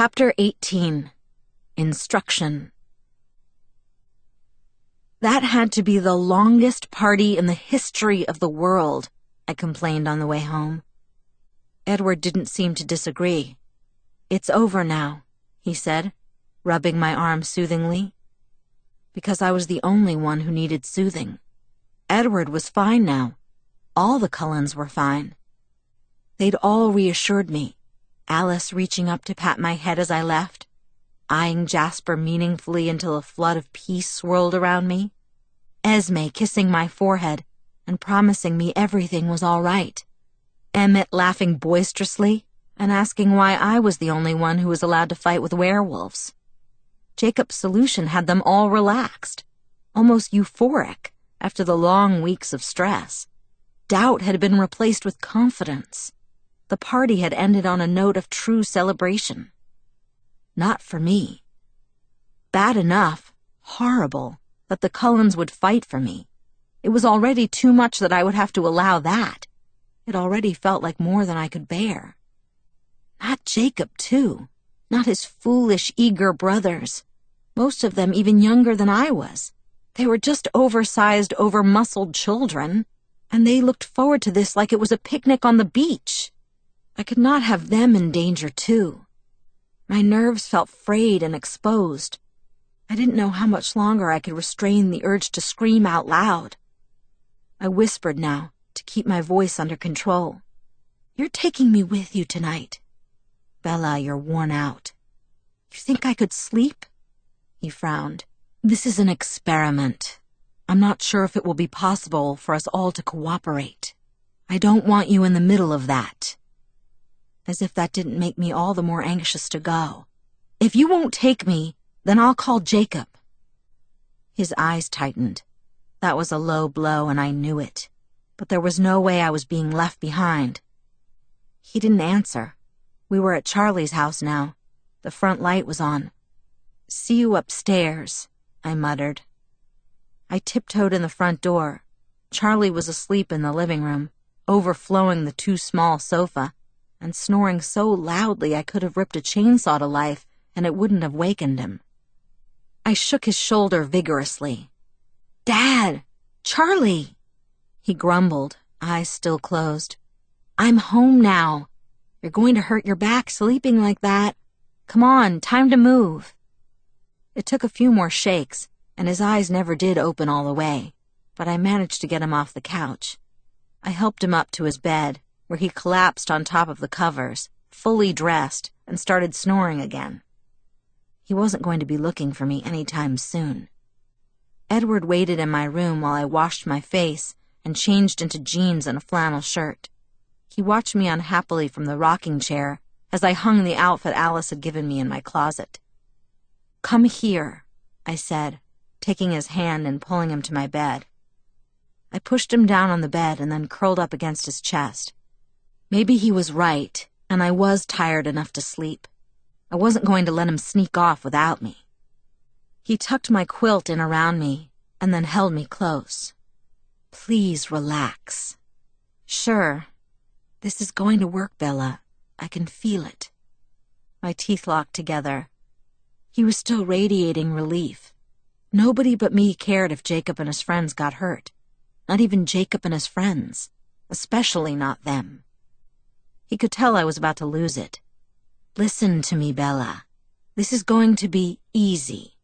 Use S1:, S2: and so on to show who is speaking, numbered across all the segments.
S1: Chapter 18 Instruction That had to be the longest party in the history of the world, I complained on the way home. Edward didn't seem to disagree. It's over now, he said, rubbing my arm soothingly. Because I was the only one who needed soothing. Edward was fine now. All the Cullens were fine. They'd all reassured me. Alice reaching up to pat my head as I left, eyeing Jasper meaningfully until a flood of peace swirled around me, Esme kissing my forehead and promising me everything was all right, Emmett laughing boisterously and asking why I was the only one who was allowed to fight with werewolves. Jacob's solution had them all relaxed, almost euphoric after the long weeks of stress. Doubt had been replaced with confidence. The party had ended on a note of true celebration. Not for me. Bad enough, horrible, that the Cullens would fight for me. It was already too much that I would have to allow that. It already felt like more than I could bear. Not Jacob, too. Not his foolish, eager brothers. Most of them even younger than I was. They were just oversized, over-muscled children, and they looked forward to this like it was a picnic on the beach. I could not have them in danger, too. My nerves felt frayed and exposed. I didn't know how much longer I could restrain the urge to scream out loud. I whispered now to keep my voice under control. You're taking me with you tonight. Bella, you're worn out. You think I could sleep? He frowned. This is an experiment. I'm not sure if it will be possible for us all to cooperate. I don't want you in the middle of that as if that didn't make me all the more anxious to go. If you won't take me, then I'll call Jacob. His eyes tightened. That was a low blow, and I knew it. But there was no way I was being left behind. He didn't answer. We were at Charlie's house now. The front light was on. See you upstairs, I muttered. I tiptoed in the front door. Charlie was asleep in the living room, overflowing the too small sofa and snoring so loudly I could have ripped a chainsaw to life and it wouldn't have wakened him. I shook his shoulder vigorously. Dad! Charlie! He grumbled, eyes still closed. I'm home now. You're going to hurt your back sleeping like that. Come on, time to move. It took a few more shakes, and his eyes never did open all the way, but I managed to get him off the couch. I helped him up to his bed where he collapsed on top of the covers, fully dressed, and started snoring again. He wasn't going to be looking for me any time soon. Edward waited in my room while I washed my face and changed into jeans and a flannel shirt. He watched me unhappily from the rocking chair as I hung the outfit Alice had given me in my closet. Come here, I said, taking his hand and pulling him to my bed. I pushed him down on the bed and then curled up against his chest. Maybe he was right, and I was tired enough to sleep. I wasn't going to let him sneak off without me. He tucked my quilt in around me and then held me close. Please relax. Sure. This is going to work, Bella. I can feel it. My teeth locked together. He was still radiating relief. Nobody but me cared if Jacob and his friends got hurt. Not even Jacob and his friends. Especially not them. He could tell I was about to lose it. Listen to me, Bella. This is going to be easy.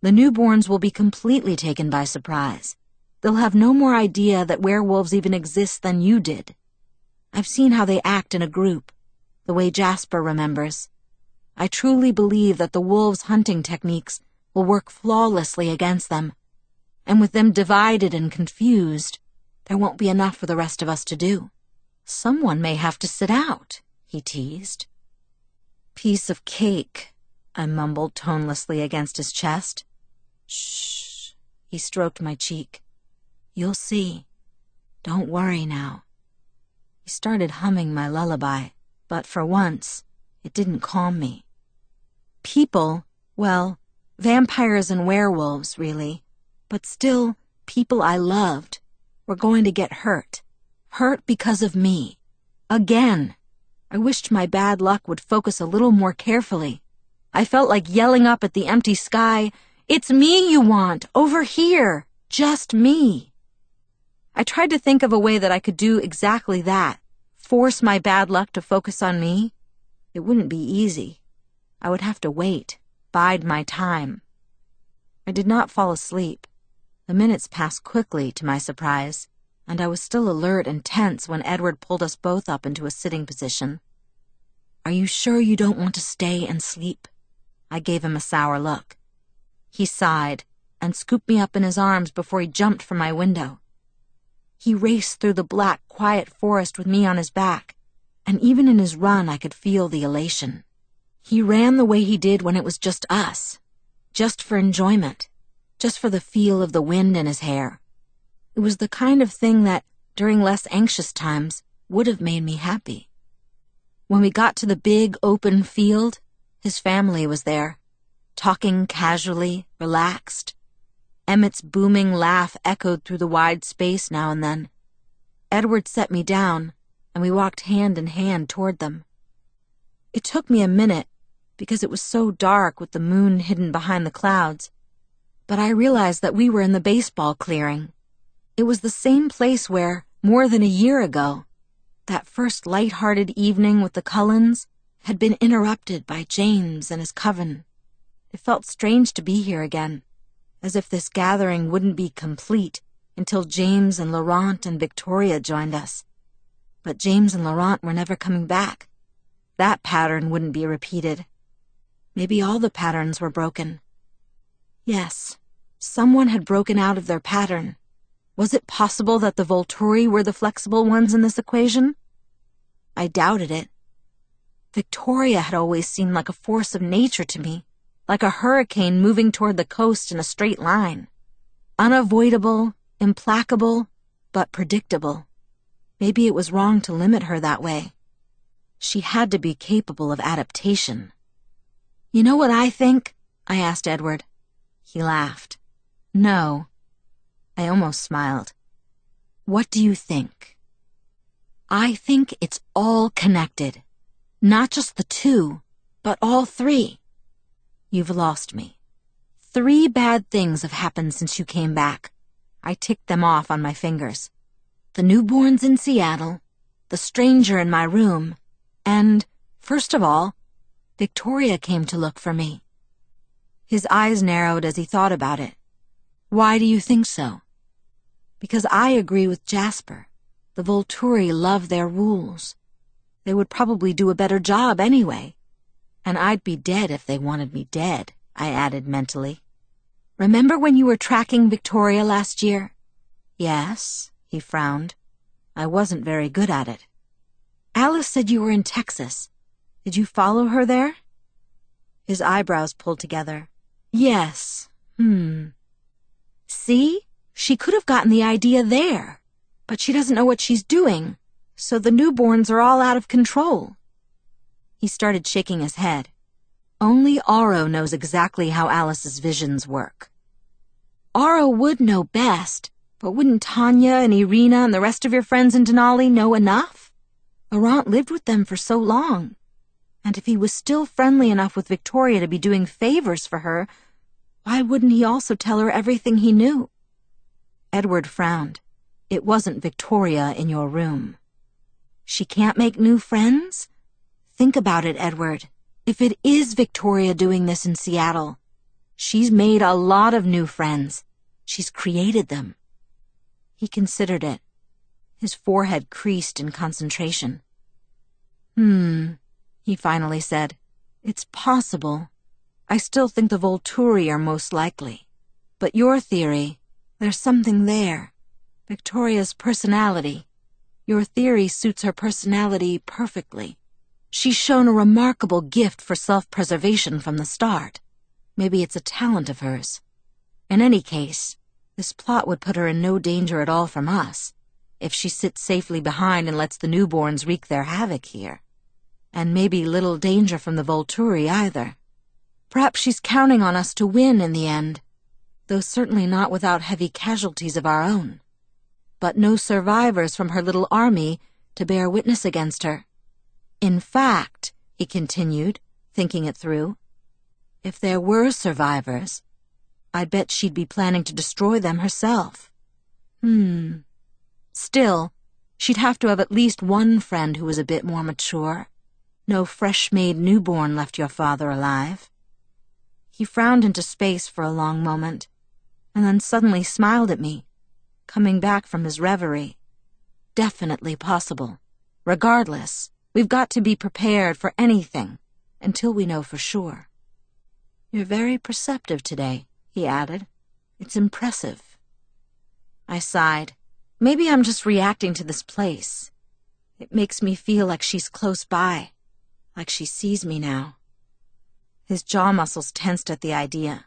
S1: The newborns will be completely taken by surprise. They'll have no more idea that werewolves even exist than you did. I've seen how they act in a group, the way Jasper remembers. I truly believe that the wolves' hunting techniques will work flawlessly against them. And with them divided and confused, there won't be enough for the rest of us to do. Someone may have to sit out, he teased. Piece of cake, I mumbled tonelessly against his chest. Shh, he stroked my cheek. You'll see. Don't worry now. He started humming my lullaby, but for once, it didn't calm me. People, well, vampires and werewolves, really, but still people I loved, were going to get hurt hurt because of me. Again. I wished my bad luck would focus a little more carefully I felt like yelling up at the empty sky, It's me you want, over here, just me. I tried to think of a way that I could do exactly that, force my bad luck to focus on me. It wouldn't be easy. I would have to wait, bide my time. I did not fall asleep. The minutes passed quickly, to my surprise, and I was still alert and tense when Edward pulled us both up into a sitting position. Are you sure you don't want to stay and sleep? I gave him a sour look. He sighed and scooped me up in his arms before he jumped from my window. He raced through the black, quiet forest with me on his back, and even in his run I could feel the elation. He ran the way he did when it was just us, just for enjoyment, just for the feel of the wind in his hair. It was the kind of thing that, during less anxious times, would have made me happy. When we got to the big open field, his family was there, talking casually, relaxed. Emmett's booming laugh echoed through the wide space now and then. Edward set me down, and we walked hand in hand toward them. It took me a minute, because it was so dark with the moon hidden behind the clouds, but I realized that we were in the baseball clearing. It was the same place where, more than a year ago, that first light-hearted evening with the Cullens had been interrupted by James and his coven. It felt strange to be here again, as if this gathering wouldn't be complete until James and Laurent and Victoria joined us. But James and Laurent were never coming back. That pattern wouldn't be repeated. Maybe all the patterns were broken. Yes, someone had broken out of their pattern. Was it possible that the Volturi were the flexible ones in this equation? I doubted it. Victoria had always seemed like a force of nature to me, like a hurricane moving toward the coast in a straight line. Unavoidable, implacable, but predictable. Maybe it was wrong to limit her that way. She had to be capable of adaptation. You know what I think? I asked Edward. He laughed. No. I almost smiled. What do you think? I think it's all connected. Not just the two, but all three. You've lost me. Three bad things have happened since you came back. I ticked them off on my fingers. The newborns in Seattle, the stranger in my room, and, first of all, Victoria came to look for me. His eyes narrowed as he thought about it. Why do you think so? Because I agree with Jasper. The Volturi love their rules. They would probably do a better job anyway. And I'd be dead if they wanted me dead, I added mentally. Remember when you were tracking Victoria last year? Yes, he frowned. I wasn't very good at it. Alice said you were in Texas. Did you follow her there? His eyebrows pulled together. Yes. Hmm. See? She could have gotten the idea there. But she doesn't know what she's doing so the newborns are all out of control. He started shaking his head. Only Aro knows exactly how Alice's visions work. Aro would know best, but wouldn't Tanya and Irina and the rest of your friends in Denali know enough? Laurent lived with them for so long. And if he was still friendly enough with Victoria to be doing favors for her, why wouldn't he also tell her everything he knew? Edward frowned. It wasn't Victoria in your room. She can't make new friends? Think about it, Edward. If it is Victoria doing this in Seattle, she's made a lot of new friends. She's created them. He considered it. His forehead creased in concentration. Hmm, he finally said. It's possible. I still think the Volturi are most likely. But your theory, there's something there. Victoria's personality. Your theory suits her personality perfectly. She's shown a remarkable gift for self-preservation from the start. Maybe it's a talent of hers. In any case, this plot would put her in no danger at all from us, if she sits safely behind and lets the newborns wreak their havoc here. And maybe little danger from the Volturi either. Perhaps she's counting on us to win in the end, though certainly not without heavy casualties of our own but no survivors from her little army to bear witness against her. In fact, he continued, thinking it through, If there were survivors, I bet she'd be planning to destroy them herself. Hmm. Still, she'd have to have at least one friend who was a bit more mature. No fresh-made newborn left your father alive. He frowned into space for a long moment, and then suddenly smiled at me, coming back from his reverie. Definitely possible. Regardless, we've got to be prepared for anything until we know for sure. You're very perceptive today, he added. It's impressive. I sighed. Maybe I'm just reacting to this place. It makes me feel like she's close by, like she sees me now. His jaw muscles tensed at the idea.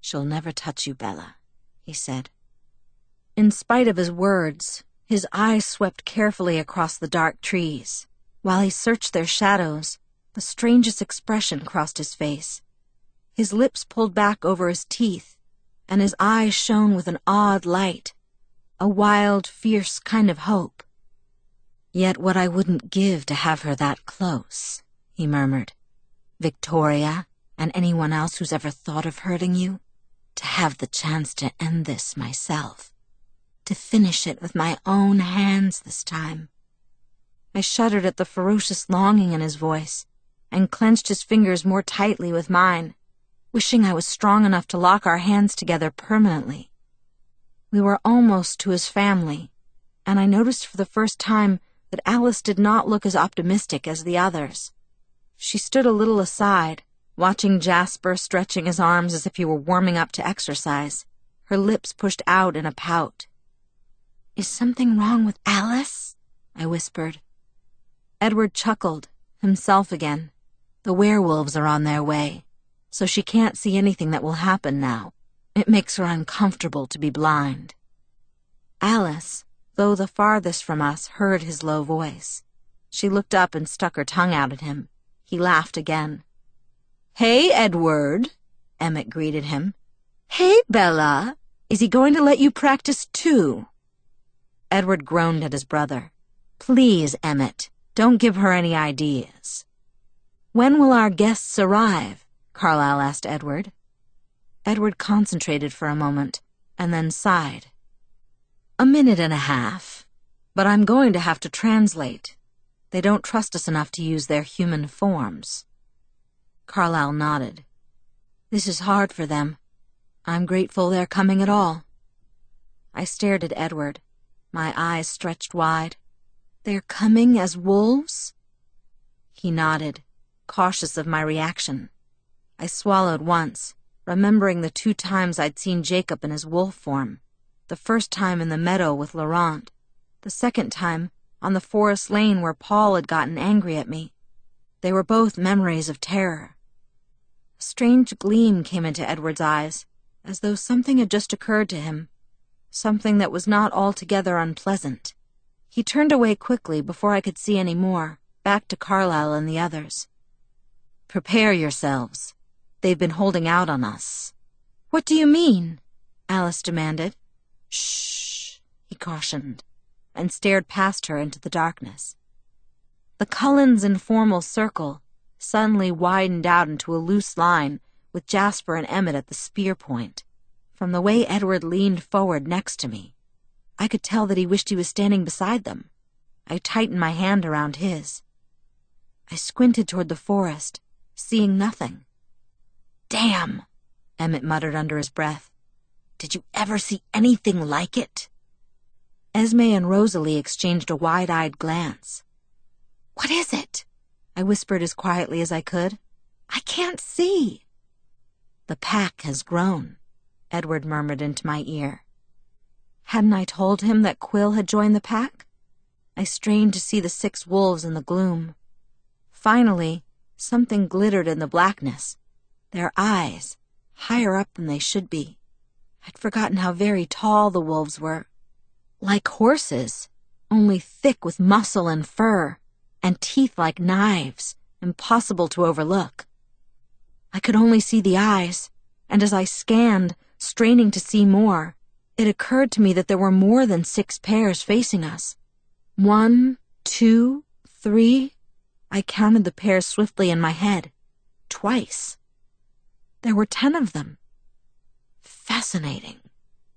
S1: She'll never touch you, Bella, he said. In spite of his words, his eyes swept carefully across the dark trees. While he searched their shadows, the strangest expression crossed his face. His lips pulled back over his teeth, and his eyes shone with an odd light, a wild, fierce kind of hope. Yet what I wouldn't give to have her that close, he murmured. Victoria, and anyone else who's ever thought of hurting you, to have the chance to end this myself, to finish it with my own hands this time. I shuddered at the ferocious longing in his voice and clenched his fingers more tightly with mine, wishing I was strong enough to lock our hands together permanently. We were almost to his family, and I noticed for the first time that Alice did not look as optimistic as the others. She stood a little aside, watching Jasper stretching his arms as if he were warming up to exercise, her lips pushed out in a pout. Is something wrong with Alice? I whispered. Edward chuckled, himself again. The werewolves are on their way, so she can't see anything that will happen now. It makes her uncomfortable to be blind. Alice, though the farthest from us, heard his low voice. She looked up and stuck her tongue out at him. He laughed again. Hey, Edward, Emmett greeted him. Hey, Bella. Is he going to let you practice too? Edward groaned at his brother. Please, Emmett, don't give her any ideas. When will our guests arrive? Carlisle asked Edward. Edward concentrated for a moment and then sighed. A minute and a half, but I'm going to have to translate. They don't trust us enough to use their human forms. Carlisle nodded. This is hard for them. I'm grateful they're coming at all. I stared at Edward, my eyes stretched wide. They're coming as wolves? He nodded, cautious of my reaction. I swallowed once, remembering the two times I'd seen Jacob in his wolf form. The first time in the meadow with Laurent. The second time on the forest lane where Paul had gotten angry at me. They were both memories of terror. A strange gleam came into Edward's eyes, as though something had just occurred to him, something that was not altogether unpleasant. He turned away quickly before I could see any more, back to Carlisle and the others. Prepare yourselves. They've been holding out on us. What do you mean? Alice demanded. Shh, he cautioned, and stared past her into the darkness. The Cullens' informal circle suddenly widened out into a loose line with Jasper and Emmett at the spear point. From the way Edward leaned forward next to me, I could tell that he wished he was standing beside them. I tightened my hand around his. I squinted toward the forest, seeing nothing. Damn, Emmett muttered under his breath. Did you ever see anything like it? Esme and Rosalie exchanged a wide-eyed glance. What is it? I whispered as quietly as I could. I can't see. The pack has grown, Edward murmured into my ear. Hadn't I told him that Quill had joined the pack? I strained to see the six wolves in the gloom. Finally, something glittered in the blackness. Their eyes, higher up than they should be. I'd forgotten how very tall the wolves were. Like horses, only thick with muscle and fur and teeth like knives, impossible to overlook. I could only see the eyes, and as I scanned, straining to see more, it occurred to me that there were more than six pairs facing us. One, two, three. I counted the pairs swiftly in my head. Twice. There were ten of them. Fascinating,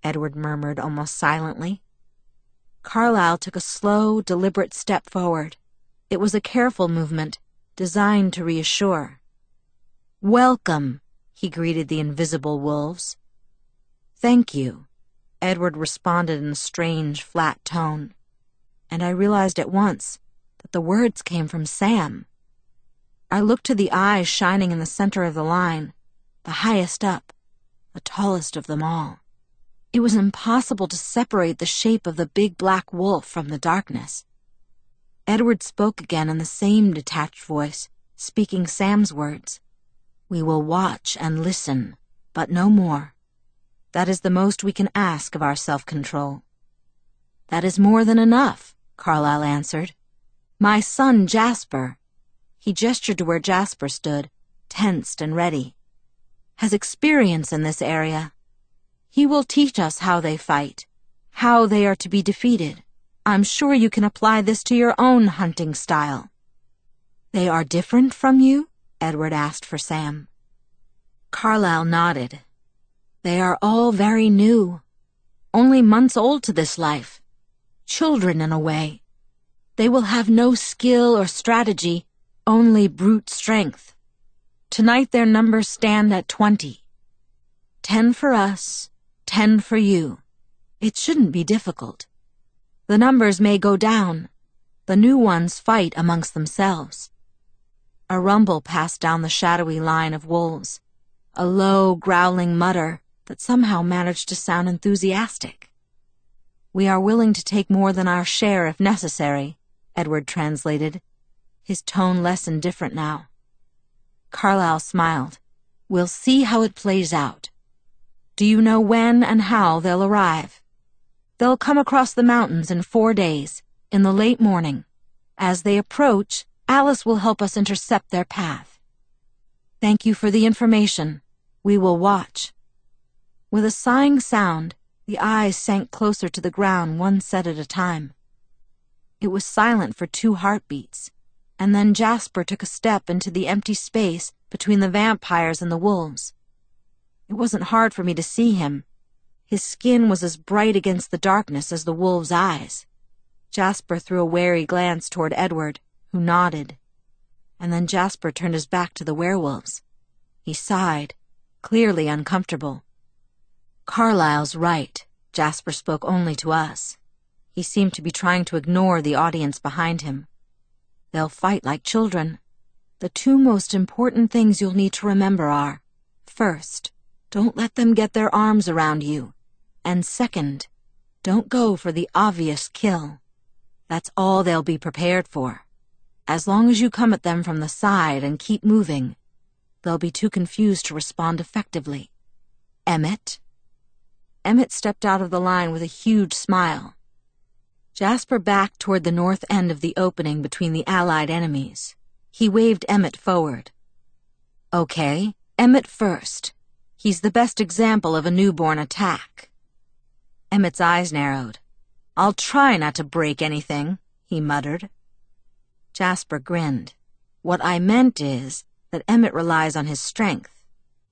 S1: Edward murmured almost silently. Carlisle took a slow, deliberate step forward. It was a careful movement, designed to reassure. Welcome, he greeted the invisible wolves. Thank you, Edward responded in a strange, flat tone. And I realized at once that the words came from Sam. I looked to the eyes shining in the center of the line, the highest up, the tallest of them all. It was impossible to separate the shape of the big black wolf from the darkness. Edward spoke again in the same detached voice, speaking Sam's words. We will watch and listen, but no more. That is the most we can ask of our self-control. That is more than enough, Carlisle answered. My son, Jasper, he gestured to where Jasper stood, tensed and ready, has experience in this area. He will teach us how they fight, how they are to be defeated. I'm sure you can apply this to your own hunting style. They are different from you? Edward asked for Sam. Carlisle nodded. They are all very new, only months old to this life. Children in a way. They will have no skill or strategy, only brute strength. Tonight their numbers stand at twenty. Ten for us, ten for you. It shouldn't be difficult. The numbers may go down. The new ones fight amongst themselves. A rumble passed down the shadowy line of wolves, a low, growling mutter that somehow managed to sound enthusiastic. We are willing to take more than our share if necessary, Edward translated, his tone less indifferent now. Carlisle smiled. We'll see how it plays out. Do you know when and how they'll arrive? They'll come across the mountains in four days, in the late morning. As they approach, Alice will help us intercept their path. Thank you for the information. We will watch. With a sighing sound, the eyes sank closer to the ground one set at a time. It was silent for two heartbeats, and then Jasper took a step into the empty space between the vampires and the wolves. It wasn't hard for me to see him. His skin was as bright against the darkness as the wolves' eyes. Jasper threw a wary glance toward Edward, who nodded. And then Jasper turned his back to the werewolves. He sighed, clearly uncomfortable. Carlisle's right. Jasper spoke only to us. He seemed to be trying to ignore the audience behind him. They'll fight like children. The two most important things you'll need to remember are, first, don't let them get their arms around you. And second, don't go for the obvious kill. That's all they'll be prepared for. As long as you come at them from the side and keep moving, they'll be too confused to respond effectively. Emmett? Emmett stepped out of the line with a huge smile. Jasper backed toward the north end of the opening between the Allied enemies. He waved Emmett forward. Okay, Emmett first. He's the best example of a newborn attack. Emmett's eyes narrowed. I'll try not to break anything, he muttered. Jasper grinned. What I meant is that Emmett relies on his strength.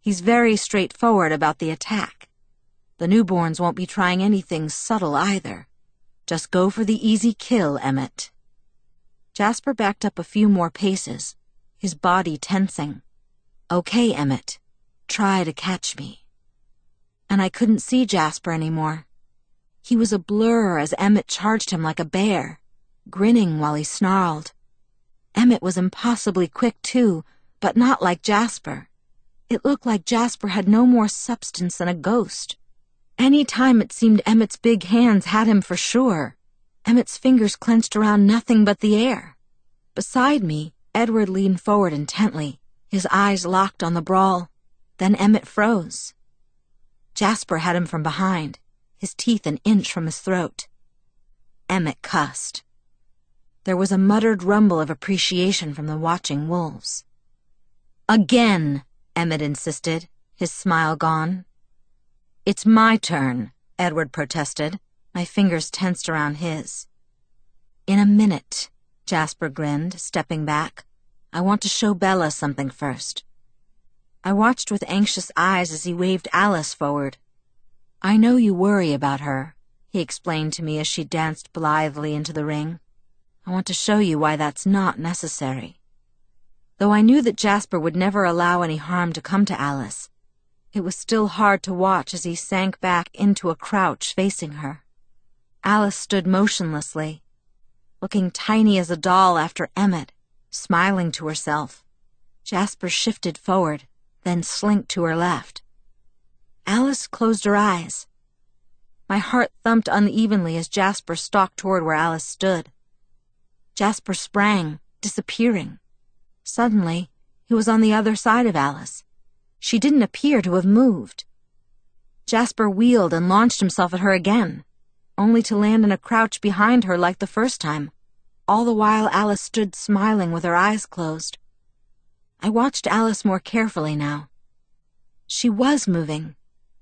S1: He's very straightforward about the attack. The newborns won't be trying anything subtle either. Just go for the easy kill, Emmett. Jasper backed up a few more paces, his body tensing. Okay, Emmett. Try to catch me. And I couldn't see Jasper anymore. He was a blur as Emmett charged him like a bear, grinning while he snarled. Emmett was impossibly quick, too, but not like Jasper. It looked like Jasper had no more substance than a ghost. Any time it seemed Emmett's big hands had him for sure. Emmett's fingers clenched around nothing but the air. Beside me, Edward leaned forward intently, his eyes locked on the brawl. Then Emmett froze. Jasper had him from behind, his teeth an inch from his throat. Emmett cussed. There was a muttered rumble of appreciation from the watching wolves. Again, Emmett insisted, his smile gone. It's my turn, Edward protested, my fingers tensed around his. In a minute, Jasper grinned, stepping back. I want to show Bella something first. I watched with anxious eyes as he waved Alice forward. I know you worry about her, he explained to me as she danced blithely into the ring. I want to show you why that's not necessary. Though I knew that Jasper would never allow any harm to come to Alice, it was still hard to watch as he sank back into a crouch facing her. Alice stood motionlessly, looking tiny as a doll after Emmett, smiling to herself. Jasper shifted forward, then slinked to her left. Alice closed her eyes. My heart thumped unevenly as Jasper stalked toward where Alice stood. Jasper sprang, disappearing. Suddenly, he was on the other side of Alice. She didn't appear to have moved. Jasper wheeled and launched himself at her again, only to land in a crouch behind her like the first time. All the while, Alice stood smiling with her eyes closed. I watched Alice more carefully now. She was moving.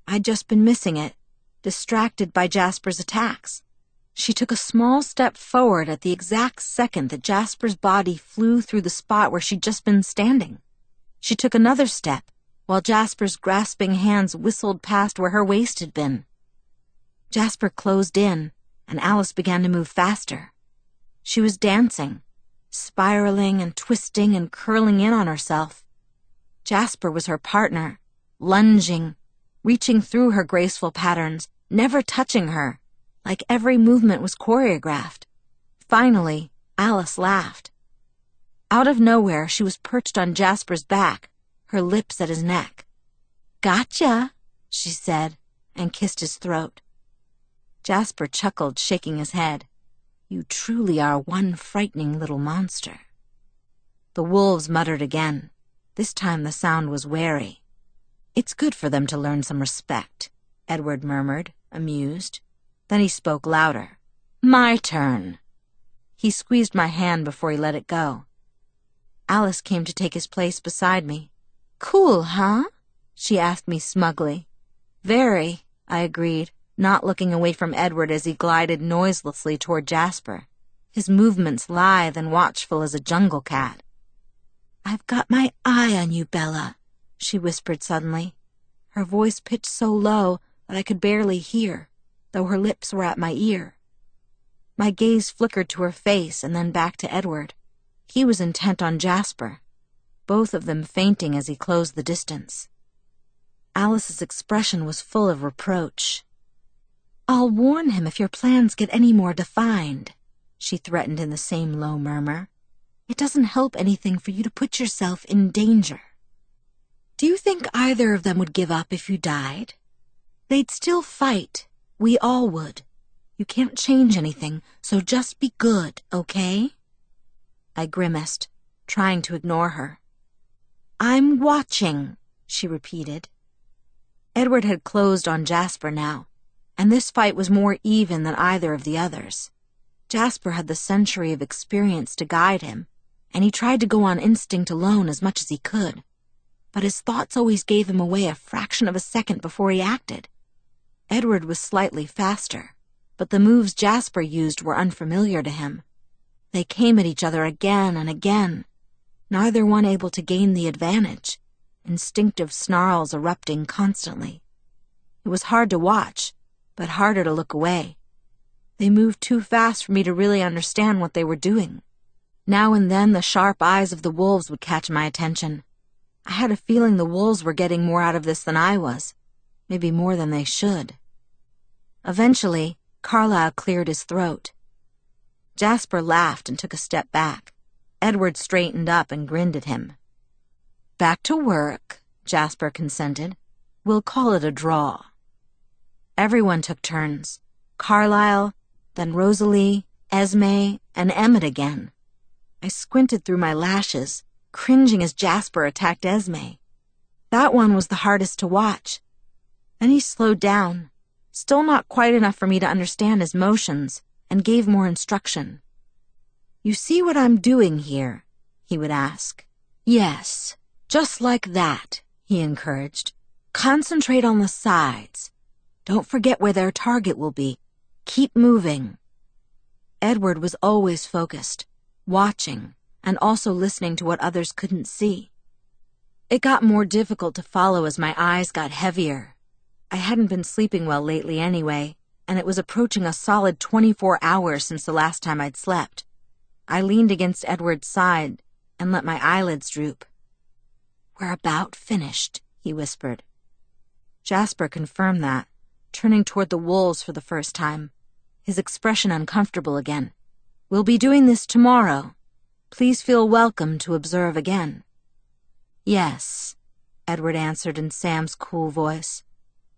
S1: I'd just been missing it, distracted by Jasper's attacks. She took a small step forward at the exact second that Jasper's body flew through the spot where she'd just been standing. She took another step, while Jasper's grasping hands whistled past where her waist had been. Jasper closed in, and Alice began to move faster. She was dancing, spiraling and twisting and curling in on herself. Jasper was her partner, lunging, reaching through her graceful patterns, never touching her, like every movement was choreographed. Finally, Alice laughed. Out of nowhere, she was perched on Jasper's back, her lips at his neck. Gotcha, she said, and kissed his throat. Jasper chuckled, shaking his head. You truly are one frightening little monster. The wolves muttered again. This time the sound was wary. It's good for them to learn some respect, Edward murmured, amused. Then he spoke louder. My turn. He squeezed my hand before he let it go. Alice came to take his place beside me. Cool, huh? She asked me smugly. Very, I agreed not looking away from Edward as he glided noiselessly toward Jasper, his movements lithe and watchful as a jungle cat. I've got my eye on you, Bella, she whispered suddenly, her voice pitched so low that I could barely hear, though her lips were at my ear. My gaze flickered to her face and then back to Edward. He was intent on Jasper, both of them feinting as he closed the distance. Alice's expression was full of reproach. I'll warn him if your plans get any more defined, she threatened in the same low murmur. It doesn't help anything for you to put yourself in danger. Do you think either of them would give up if you died? They'd still fight. We all would. You can't change anything, so just be good, okay? I grimaced, trying to ignore her. I'm watching, she repeated. Edward had closed on Jasper now and this fight was more even than either of the others. Jasper had the century of experience to guide him, and he tried to go on instinct alone as much as he could. But his thoughts always gave him away a fraction of a second before he acted. Edward was slightly faster, but the moves Jasper used were unfamiliar to him. They came at each other again and again, neither one able to gain the advantage, instinctive snarls erupting constantly. It was hard to watch, but harder to look away. They moved too fast for me to really understand what they were doing. Now and then the sharp eyes of the wolves would catch my attention. I had a feeling the wolves were getting more out of this than I was, maybe more than they should. Eventually, Carlisle cleared his throat. Jasper laughed and took a step back. Edward straightened up and grinned at him. Back to work, Jasper consented. We'll call it a draw. Everyone took turns. Carlisle, then Rosalie, Esme, and Emmett again. I squinted through my lashes, cringing as Jasper attacked Esme. That one was the hardest to watch. Then he slowed down, still not quite enough for me to understand his motions, and gave more instruction. You see what I'm doing here? he would ask. Yes, just like that, he encouraged. Concentrate on the sides. Don't forget where their target will be. Keep moving. Edward was always focused, watching, and also listening to what others couldn't see. It got more difficult to follow as my eyes got heavier. I hadn't been sleeping well lately anyway, and it was approaching a solid 24 hours since the last time I'd slept. I leaned against Edward's side and let my eyelids droop. We're about finished, he whispered. Jasper confirmed that, turning toward the wolves for the first time, his expression uncomfortable again. We'll be doing this tomorrow. Please feel welcome to observe again. Yes, Edward answered in Sam's cool voice.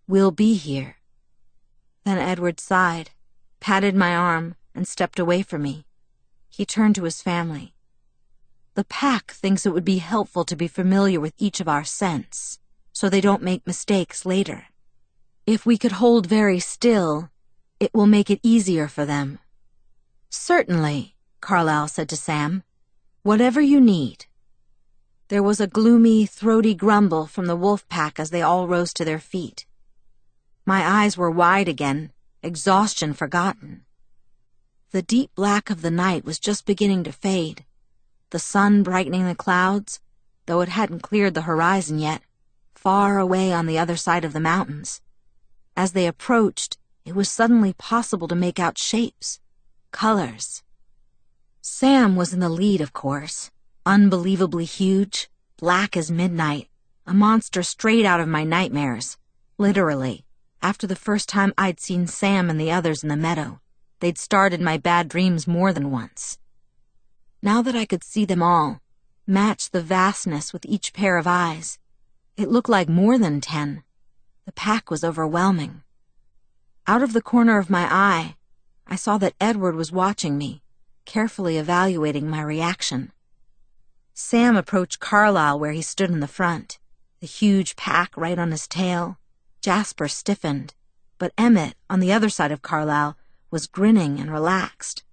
S1: We'll be here. Then Edward sighed, patted my arm, and stepped away from me. He turned to his family. The pack thinks it would be helpful to be familiar with each of our scents, so they don't make mistakes later. If we could hold very still, it will make it easier for them. Certainly, Carlisle said to Sam. Whatever you need. There was a gloomy, throaty grumble from the wolf pack as they all rose to their feet. My eyes were wide again, exhaustion forgotten. The deep black of the night was just beginning to fade, the sun brightening the clouds, though it hadn't cleared the horizon yet, far away on the other side of the mountains. As they approached, it was suddenly possible to make out shapes, colors. Sam was in the lead, of course unbelievably huge, black as midnight, a monster straight out of my nightmares. Literally, after the first time I'd seen Sam and the others in the meadow, they'd started my bad dreams more than once. Now that I could see them all, match the vastness with each pair of eyes, it looked like more than ten. The pack was overwhelming. Out of the corner of my eye, I saw that Edward was watching me, carefully evaluating my reaction. Sam approached Carlisle where he stood in the front, the huge pack right on his tail. Jasper stiffened, but Emmett, on the other side of Carlisle, was grinning and relaxed.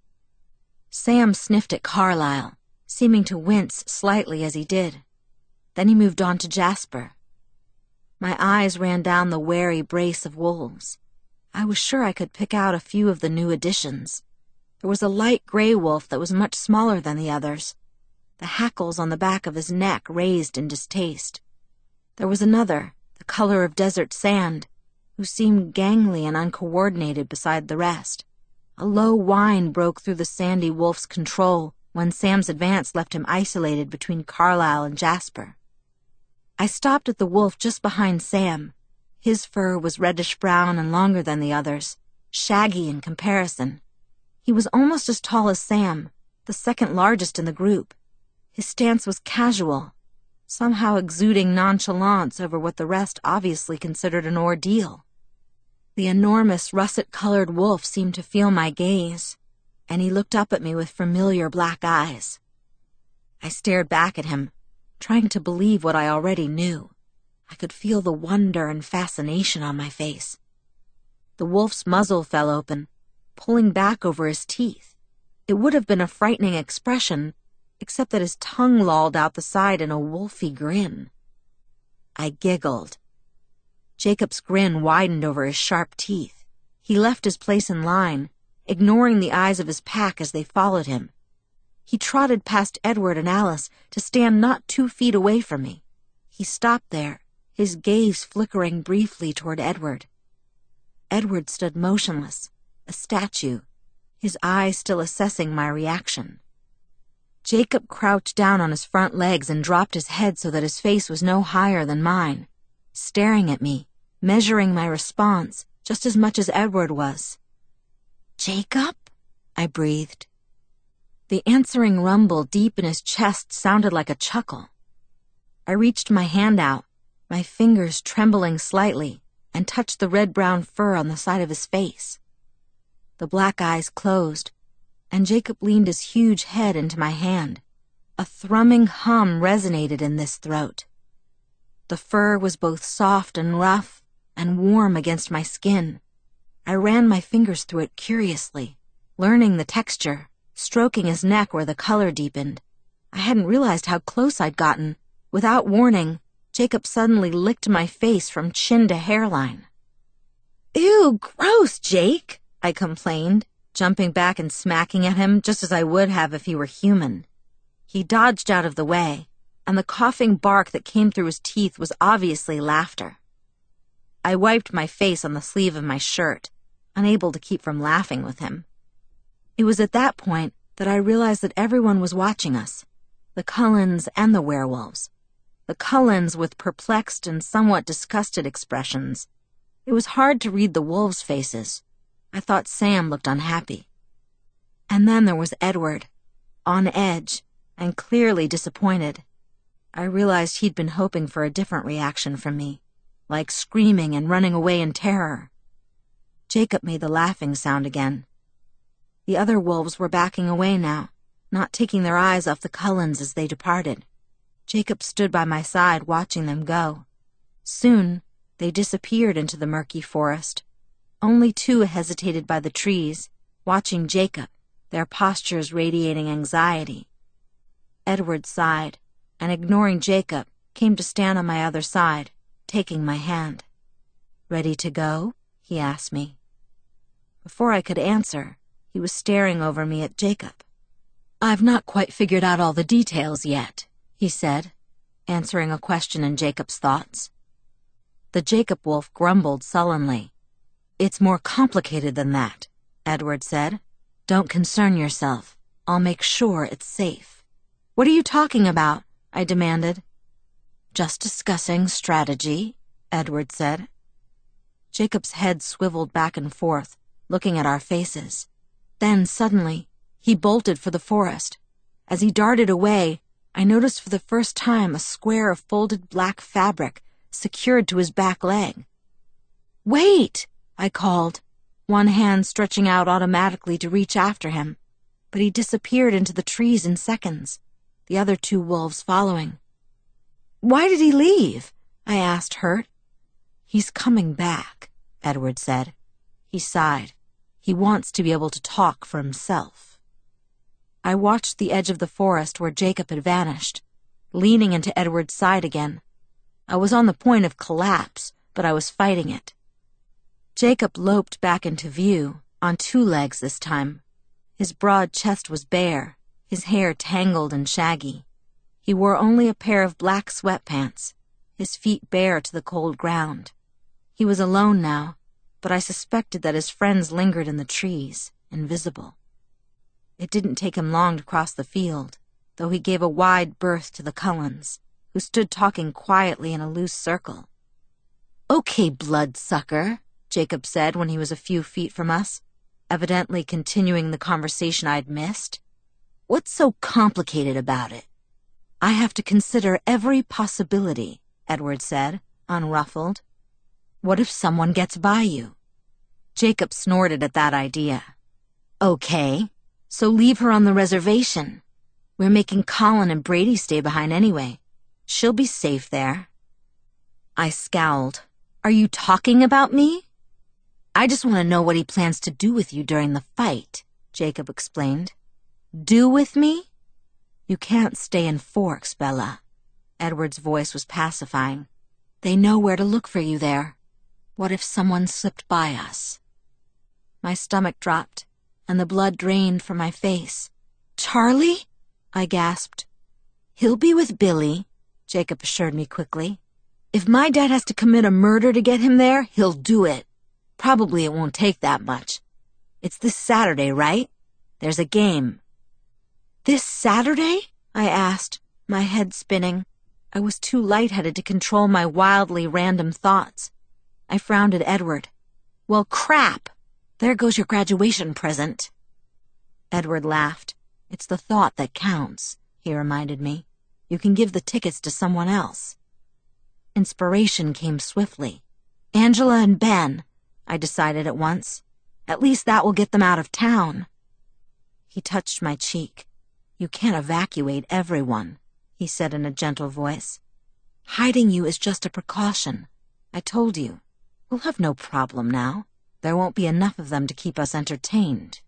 S1: Sam sniffed at Carlisle, seeming to wince slightly as he did. Then he moved on to Jasper. My eyes ran down the wary brace of wolves. I was sure I could pick out a few of the new additions. There was a light gray wolf that was much smaller than the others the hackles on the back of his neck raised in distaste. There was another, the color of desert sand, who seemed gangly and uncoordinated beside the rest. A low whine broke through the sandy wolf's control when Sam's advance left him isolated between Carlisle and Jasper. I stopped at the wolf just behind Sam. His fur was reddish brown and longer than the others, shaggy in comparison. He was almost as tall as Sam, the second largest in the group. His stance was casual, somehow exuding nonchalance over what the rest obviously considered an ordeal. The enormous russet-colored wolf seemed to feel my gaze, and he looked up at me with familiar black eyes. I stared back at him, trying to believe what I already knew. I could feel the wonder and fascination on my face. The wolf's muzzle fell open, pulling back over his teeth. It would have been a frightening expression except that his tongue lolled out the side in a wolfy grin. I giggled. Jacob's grin widened over his sharp teeth. He left his place in line, ignoring the eyes of his pack as they followed him. He trotted past Edward and Alice to stand not two feet away from me. He stopped there, his gaze flickering briefly toward Edward. Edward stood motionless, a statue, his eyes still assessing my reaction. Jacob crouched down on his front legs and dropped his head so that his face was no higher than mine, staring at me, measuring my response just as much as Edward was. Jacob? I breathed. The answering rumble deep in his chest sounded like a chuckle. I reached my hand out, my fingers trembling slightly, and touched the red-brown fur on the side of his face. The black eyes closed, and Jacob leaned his huge head into my hand. A thrumming hum resonated in this throat. The fur was both soft and rough and warm against my skin. I ran my fingers through it curiously, learning the texture, stroking his neck where the color deepened. I hadn't realized how close I'd gotten. Without warning, Jacob suddenly licked my face from chin to hairline. Ew, gross, Jake, I complained jumping back and smacking at him just as I would have if he were human. He dodged out of the way, and the coughing bark that came through his teeth was obviously laughter. I wiped my face on the sleeve of my shirt, unable to keep from laughing with him. It was at that point that I realized that everyone was watching us the Cullens and the werewolves. The Cullens with perplexed and somewhat disgusted expressions. It was hard to read the wolves' faces. I thought Sam looked unhappy. And then there was Edward, on edge and clearly disappointed. I realized he'd been hoping for a different reaction from me, like screaming and running away in terror. Jacob made the laughing sound again. The other wolves were backing away now, not taking their eyes off the Cullens as they departed. Jacob stood by my side watching them go. Soon, they disappeared into the murky forest. Only two hesitated by the trees, watching Jacob, their postures radiating anxiety. Edward sighed, and ignoring Jacob, came to stand on my other side, taking my hand. Ready to go? he asked me. Before I could answer, he was staring over me at Jacob. I've not quite figured out all the details yet, he said, answering a question in Jacob's thoughts. The Jacob wolf grumbled sullenly. It's more complicated than that, Edward said. Don't concern yourself. I'll make sure it's safe. What are you talking about? I demanded. Just discussing strategy, Edward said. Jacob's head swiveled back and forth, looking at our faces. Then, suddenly, he bolted for the forest. As he darted away, I noticed for the first time a square of folded black fabric secured to his back leg. Wait! I called, one hand stretching out automatically to reach after him, but he disappeared into the trees in seconds, the other two wolves following. Why did he leave? I asked, hurt. He's coming back, Edward said. He sighed. He wants to be able to talk for himself. I watched the edge of the forest where Jacob had vanished, leaning into Edward's side again. I was on the point of collapse, but I was fighting it. Jacob loped back into view, on two legs this time. His broad chest was bare, his hair tangled and shaggy. He wore only a pair of black sweatpants, his feet bare to the cold ground. He was alone now, but I suspected that his friends lingered in the trees, invisible. It didn't take him long to cross the field, though he gave a wide berth to the Cullens, who stood talking quietly in a loose circle. Okay, bloodsucker, Jacob said when he was a few feet from us, evidently continuing the conversation I'd missed. What's so complicated about it? I have to consider every possibility, Edward said, unruffled. What if someone gets by you? Jacob snorted at that idea. Okay, so leave her on the reservation. We're making Colin and Brady stay behind anyway. She'll be safe there. I scowled. Are you talking about me? I just want to know what he plans to do with you during the fight, Jacob explained. Do with me? You can't stay in Forks, Bella. Edward's voice was pacifying. They know where to look for you there. What if someone slipped by us? My stomach dropped, and the blood drained from my face. Charlie? I gasped. He'll be with Billy, Jacob assured me quickly. If my dad has to commit a murder to get him there, he'll do it. Probably it won't take that much. It's this Saturday, right? There's a game. This Saturday? I asked, my head spinning. I was too lightheaded to control my wildly random thoughts. I frowned at Edward. Well, crap. There goes your graduation present. Edward laughed. It's the thought that counts, he reminded me. You can give the tickets to someone else. Inspiration came swiftly. Angela and Ben, I decided at once. At least that will get them out of town. He touched my cheek. You can't evacuate everyone, he said in a gentle voice. Hiding you is just a precaution. I told you. We'll have no problem now. There won't be enough of them to keep us entertained.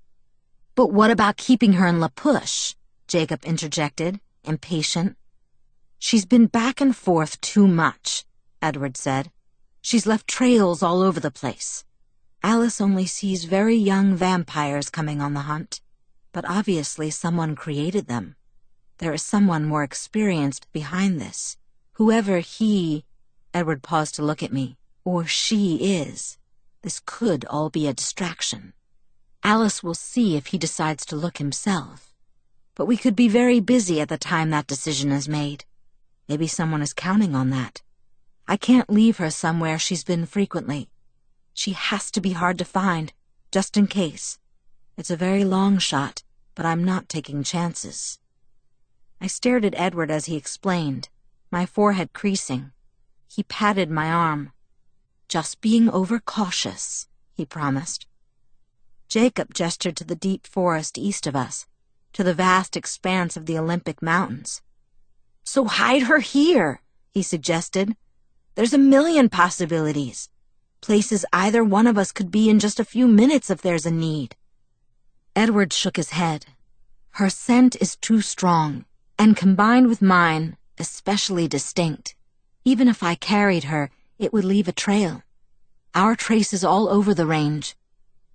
S1: But what about keeping her in La Push? Jacob interjected, impatient. She's been back and forth too much, Edward said. She's left trails all over the place. Alice only sees very young vampires coming on the hunt, but obviously someone created them. There is someone more experienced behind this. Whoever he, Edward paused to look at me, or she is, this could all be a distraction. Alice will see if he decides to look himself. But we could be very busy at the time that decision is made. Maybe someone is counting on that. I can't leave her somewhere she's been frequently. She has to be hard to find, just in case. It's a very long shot, but I'm not taking chances. I stared at Edward as he explained, my forehead creasing. He patted my arm. Just being overcautious, he promised. Jacob gestured to the deep forest east of us, to the vast expanse of the Olympic Mountains. So hide her here, he suggested. There's a million possibilities. Places either one of us could be in just a few minutes if there's a need. Edward shook his head. Her scent is too strong and combined with mine, especially distinct. Even if I carried her, it would leave a trail. Our trace is all over the range,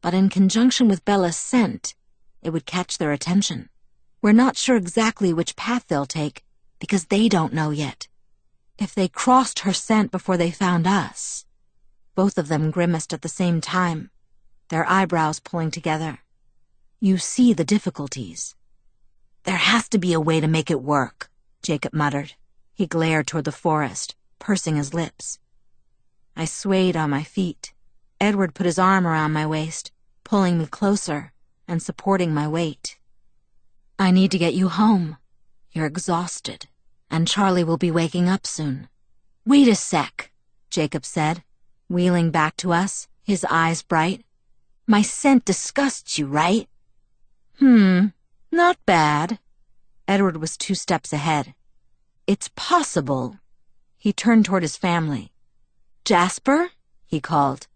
S1: but in conjunction with Bella's scent, it would catch their attention. We're not sure exactly which path they'll take, because they don't know yet. If they crossed her scent before they found us. Both of them grimaced at the same time, their eyebrows pulling together. You see the difficulties. There has to be a way to make it work, Jacob muttered. He glared toward the forest, pursing his lips. I swayed on my feet. Edward put his arm around my waist, pulling me closer and supporting my weight. I need to get you home. You're exhausted, and Charlie will be waking up soon. Wait a sec, Jacob said, wheeling back to us, his eyes bright. My scent disgusts you, right? Hmm, not bad. Edward was two steps ahead. It's possible. He turned toward his family. Jasper? he called.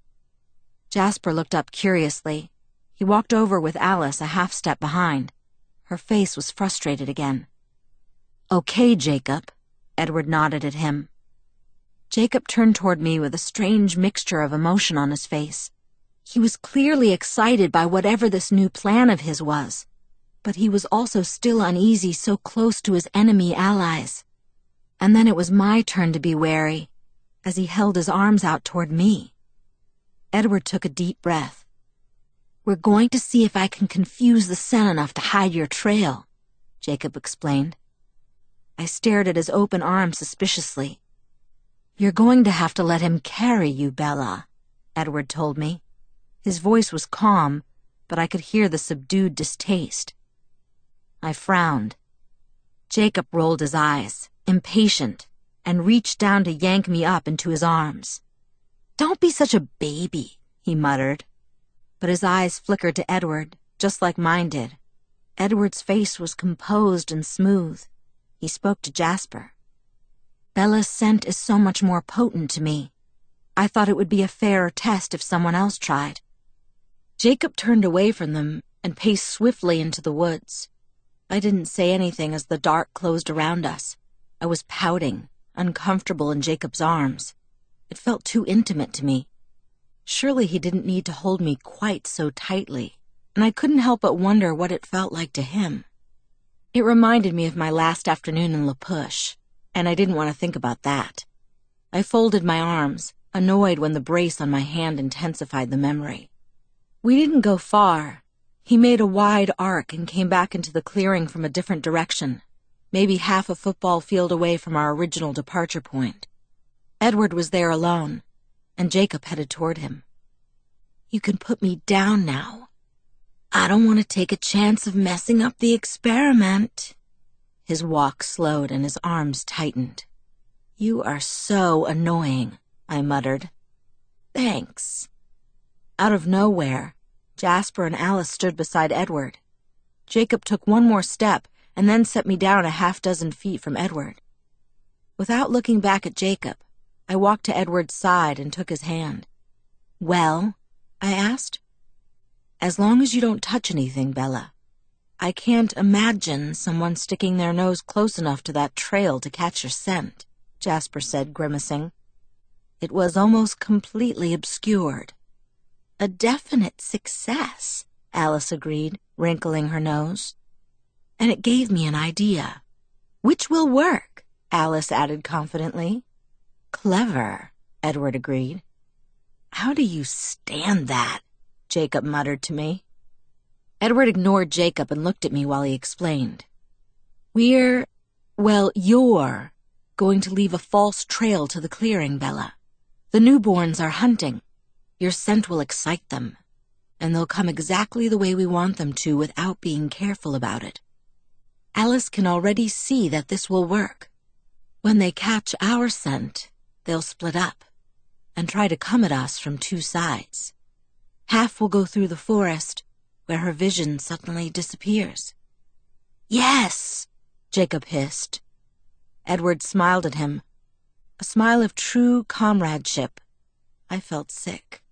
S1: Jasper looked up curiously. He walked over with Alice a half step behind. Her face was frustrated again. Okay, Jacob. Edward nodded at him. Jacob turned toward me with a strange mixture of emotion on his face. He was clearly excited by whatever this new plan of his was but he was also still uneasy so close to his enemy allies. And then it was my turn to be wary, as he held his arms out toward me. Edward took a deep breath. We're going to see if I can confuse the scent enough to hide your trail, Jacob explained. I stared at his open arms suspiciously. You're going to have to let him carry you, Bella, Edward told me. His voice was calm, but I could hear the subdued distaste. I frowned. Jacob rolled his eyes, impatient, and reached down to yank me up into his arms. Don't be such a baby, he muttered. But his eyes flickered to Edward, just like mine did. Edward's face was composed and smooth. He spoke to Jasper. Bella's scent is so much more potent to me. I thought it would be a fairer test if someone else tried. Jacob turned away from them and paced swiftly into the woods. I didn't say anything as the dark closed around us. I was pouting, uncomfortable in Jacob's arms. It felt too intimate to me. Surely he didn't need to hold me quite so tightly, and I couldn't help but wonder what it felt like to him. It reminded me of my last afternoon in La Push, and I didn't want to think about that. I folded my arms, annoyed when the brace on my hand intensified the memory. We didn't go far, he made a wide arc and came back into the clearing from a different direction, maybe half a football field away from our original departure point. Edward was there alone, and Jacob headed toward him. You can put me down now. I don't want to take a chance of messing up the experiment. His walk slowed and his arms tightened. You are so annoying, I muttered. Thanks. Out of nowhere, Jasper and Alice stood beside Edward. Jacob took one more step and then set me down a half dozen feet from Edward. Without looking back at Jacob, I walked to Edward's side and took his hand. Well? I asked. As long as you don't touch anything, Bella. I can't imagine someone sticking their nose close enough to that trail to catch your scent, Jasper said, grimacing. It was almost completely obscured. A definite success, Alice agreed, wrinkling her nose. And it gave me an idea. Which will work, Alice added confidently. Clever, Edward agreed. How do you stand that? Jacob muttered to me. Edward ignored Jacob and looked at me while he explained. We're, well, you're going to leave a false trail to the clearing, Bella. The newborns are hunting. Your scent will excite them, and they'll come exactly the way we want them to without being careful about it. Alice can already see that this will work. When they catch our scent, they'll split up and try to come at us from two sides. Half will go through the forest, where her vision suddenly disappears. Yes, Jacob hissed. Edward smiled at him, a smile of true comradeship. I felt sick.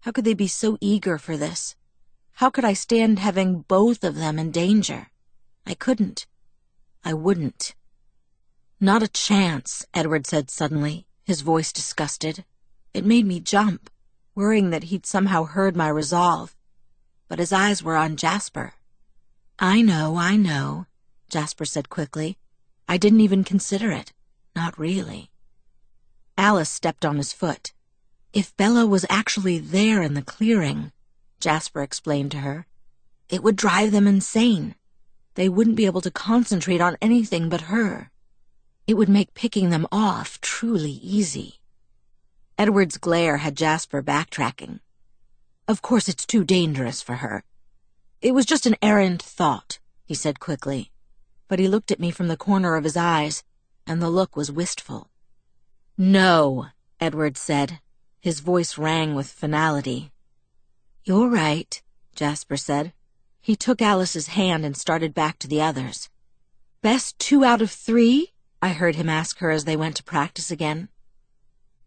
S1: How could they be so eager for this? How could I stand having both of them in danger? I couldn't. I wouldn't. Not a chance, Edward said suddenly, his voice disgusted. It made me jump, worrying that he'd somehow heard my resolve. But his eyes were on Jasper. I know, I know, Jasper said quickly. I didn't even consider it. Not really. Alice stepped on his foot. If Bella was actually there in the clearing, Jasper explained to her, it would drive them insane. They wouldn't be able to concentrate on anything but her. It would make picking them off truly easy. Edward's glare had Jasper backtracking. Of course it's too dangerous for her. It was just an errant thought, he said quickly. But he looked at me from the corner of his eyes, and the look was wistful. No, Edward said, his voice rang with finality. You're right, Jasper said. He took Alice's hand and started back to the others. Best two out of three? I heard him ask her as they went to practice again.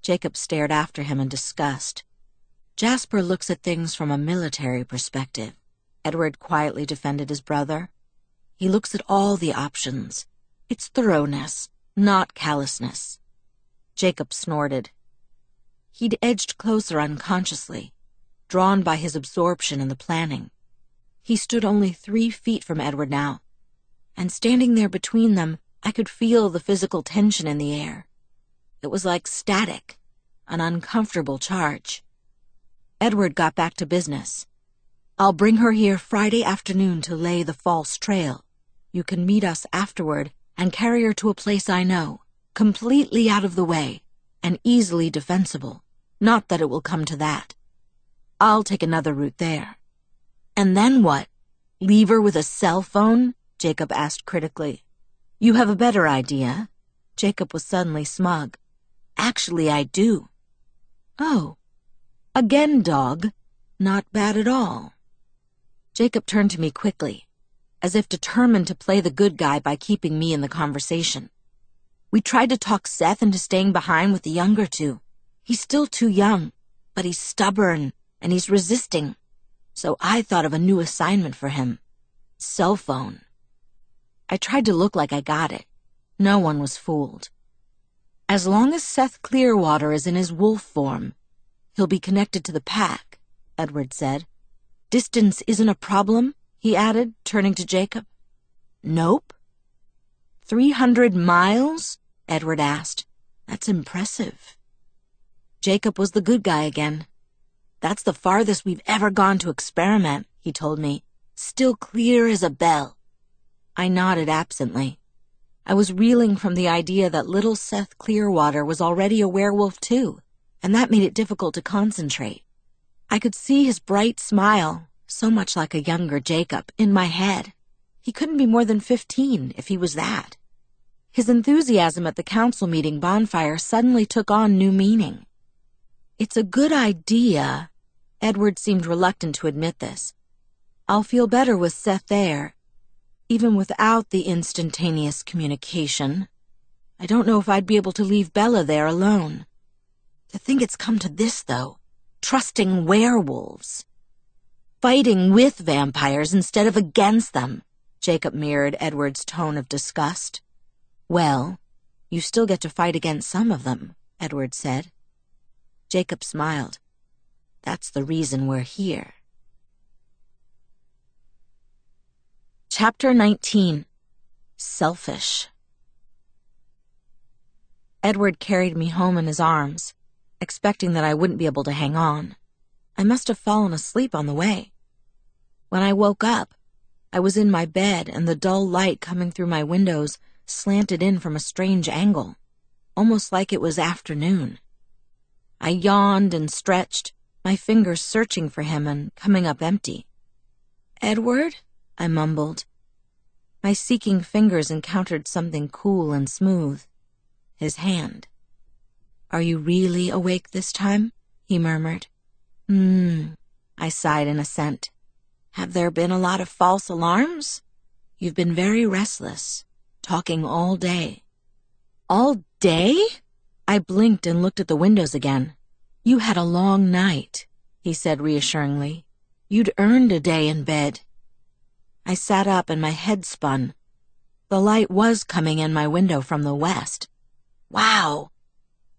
S1: Jacob stared after him in disgust. Jasper looks at things from a military perspective. Edward quietly defended his brother. He looks at all the options. It's thoroughness, not callousness. Jacob snorted. He'd edged closer unconsciously, drawn by his absorption in the planning. He stood only three feet from Edward now, and standing there between them, I could feel the physical tension in the air. It was like static, an uncomfortable charge. Edward got back to business. I'll bring her here Friday afternoon to lay the false trail. You can meet us afterward and carry her to a place I know, completely out of the way and easily defensible. Not that it will come to that. I'll take another route there. And then what? Leave her with a cell phone? Jacob asked critically. You have a better idea. Jacob was suddenly smug. Actually, I do. Oh. Again, dog. Not bad at all. Jacob turned to me quickly, as if determined to play the good guy by keeping me in the conversation. We tried to talk Seth into staying behind with the younger two. He's still too young, but he's stubborn and he's resisting. So I thought of a new assignment for him. Cell phone. I tried to look like I got it. No one was fooled. As long as Seth Clearwater is in his wolf form, he'll be connected to the pack, Edward said. Distance isn't a problem, he added, turning to Jacob. Nope. Three hundred miles? Edward asked. That's impressive. Jacob was the good guy again. That's the farthest we've ever gone to experiment, he told me, still clear as a bell. I nodded absently. I was reeling from the idea that little Seth Clearwater was already a werewolf too, and that made it difficult to concentrate. I could see his bright smile, so much like a younger Jacob, in my head. He couldn't be more than fifteen if he was that. His enthusiasm at the council meeting bonfire suddenly took on new meaning. It's a good idea. Edward seemed reluctant to admit this. I'll feel better with Seth there, even without the instantaneous communication. I don't know if I'd be able to leave Bella there alone. To think it's come to this, though. Trusting werewolves. Fighting with vampires instead of against them. Jacob mirrored Edward's tone of disgust. Well, you still get to fight against some of them, Edward said. Jacob smiled. That's the reason we're here. Chapter 19 Selfish Edward carried me home in his arms, expecting that I wouldn't be able to hang on. I must have fallen asleep on the way. When I woke up, I was in my bed and the dull light coming through my windows slanted in from a strange angle, almost like it was afternoon. I yawned and stretched, my fingers searching for him and coming up empty. Edward? I mumbled. My seeking fingers encountered something cool and smooth. His hand. Are you really awake this time? he murmured. Hmm, I sighed in assent. Have there been a lot of false alarms? You've been very restless, talking all day. All day? I blinked and looked at the windows again. You had a long night, he said reassuringly. You'd earned a day in bed. I sat up and my head spun. The light was coming in my window from the west. Wow!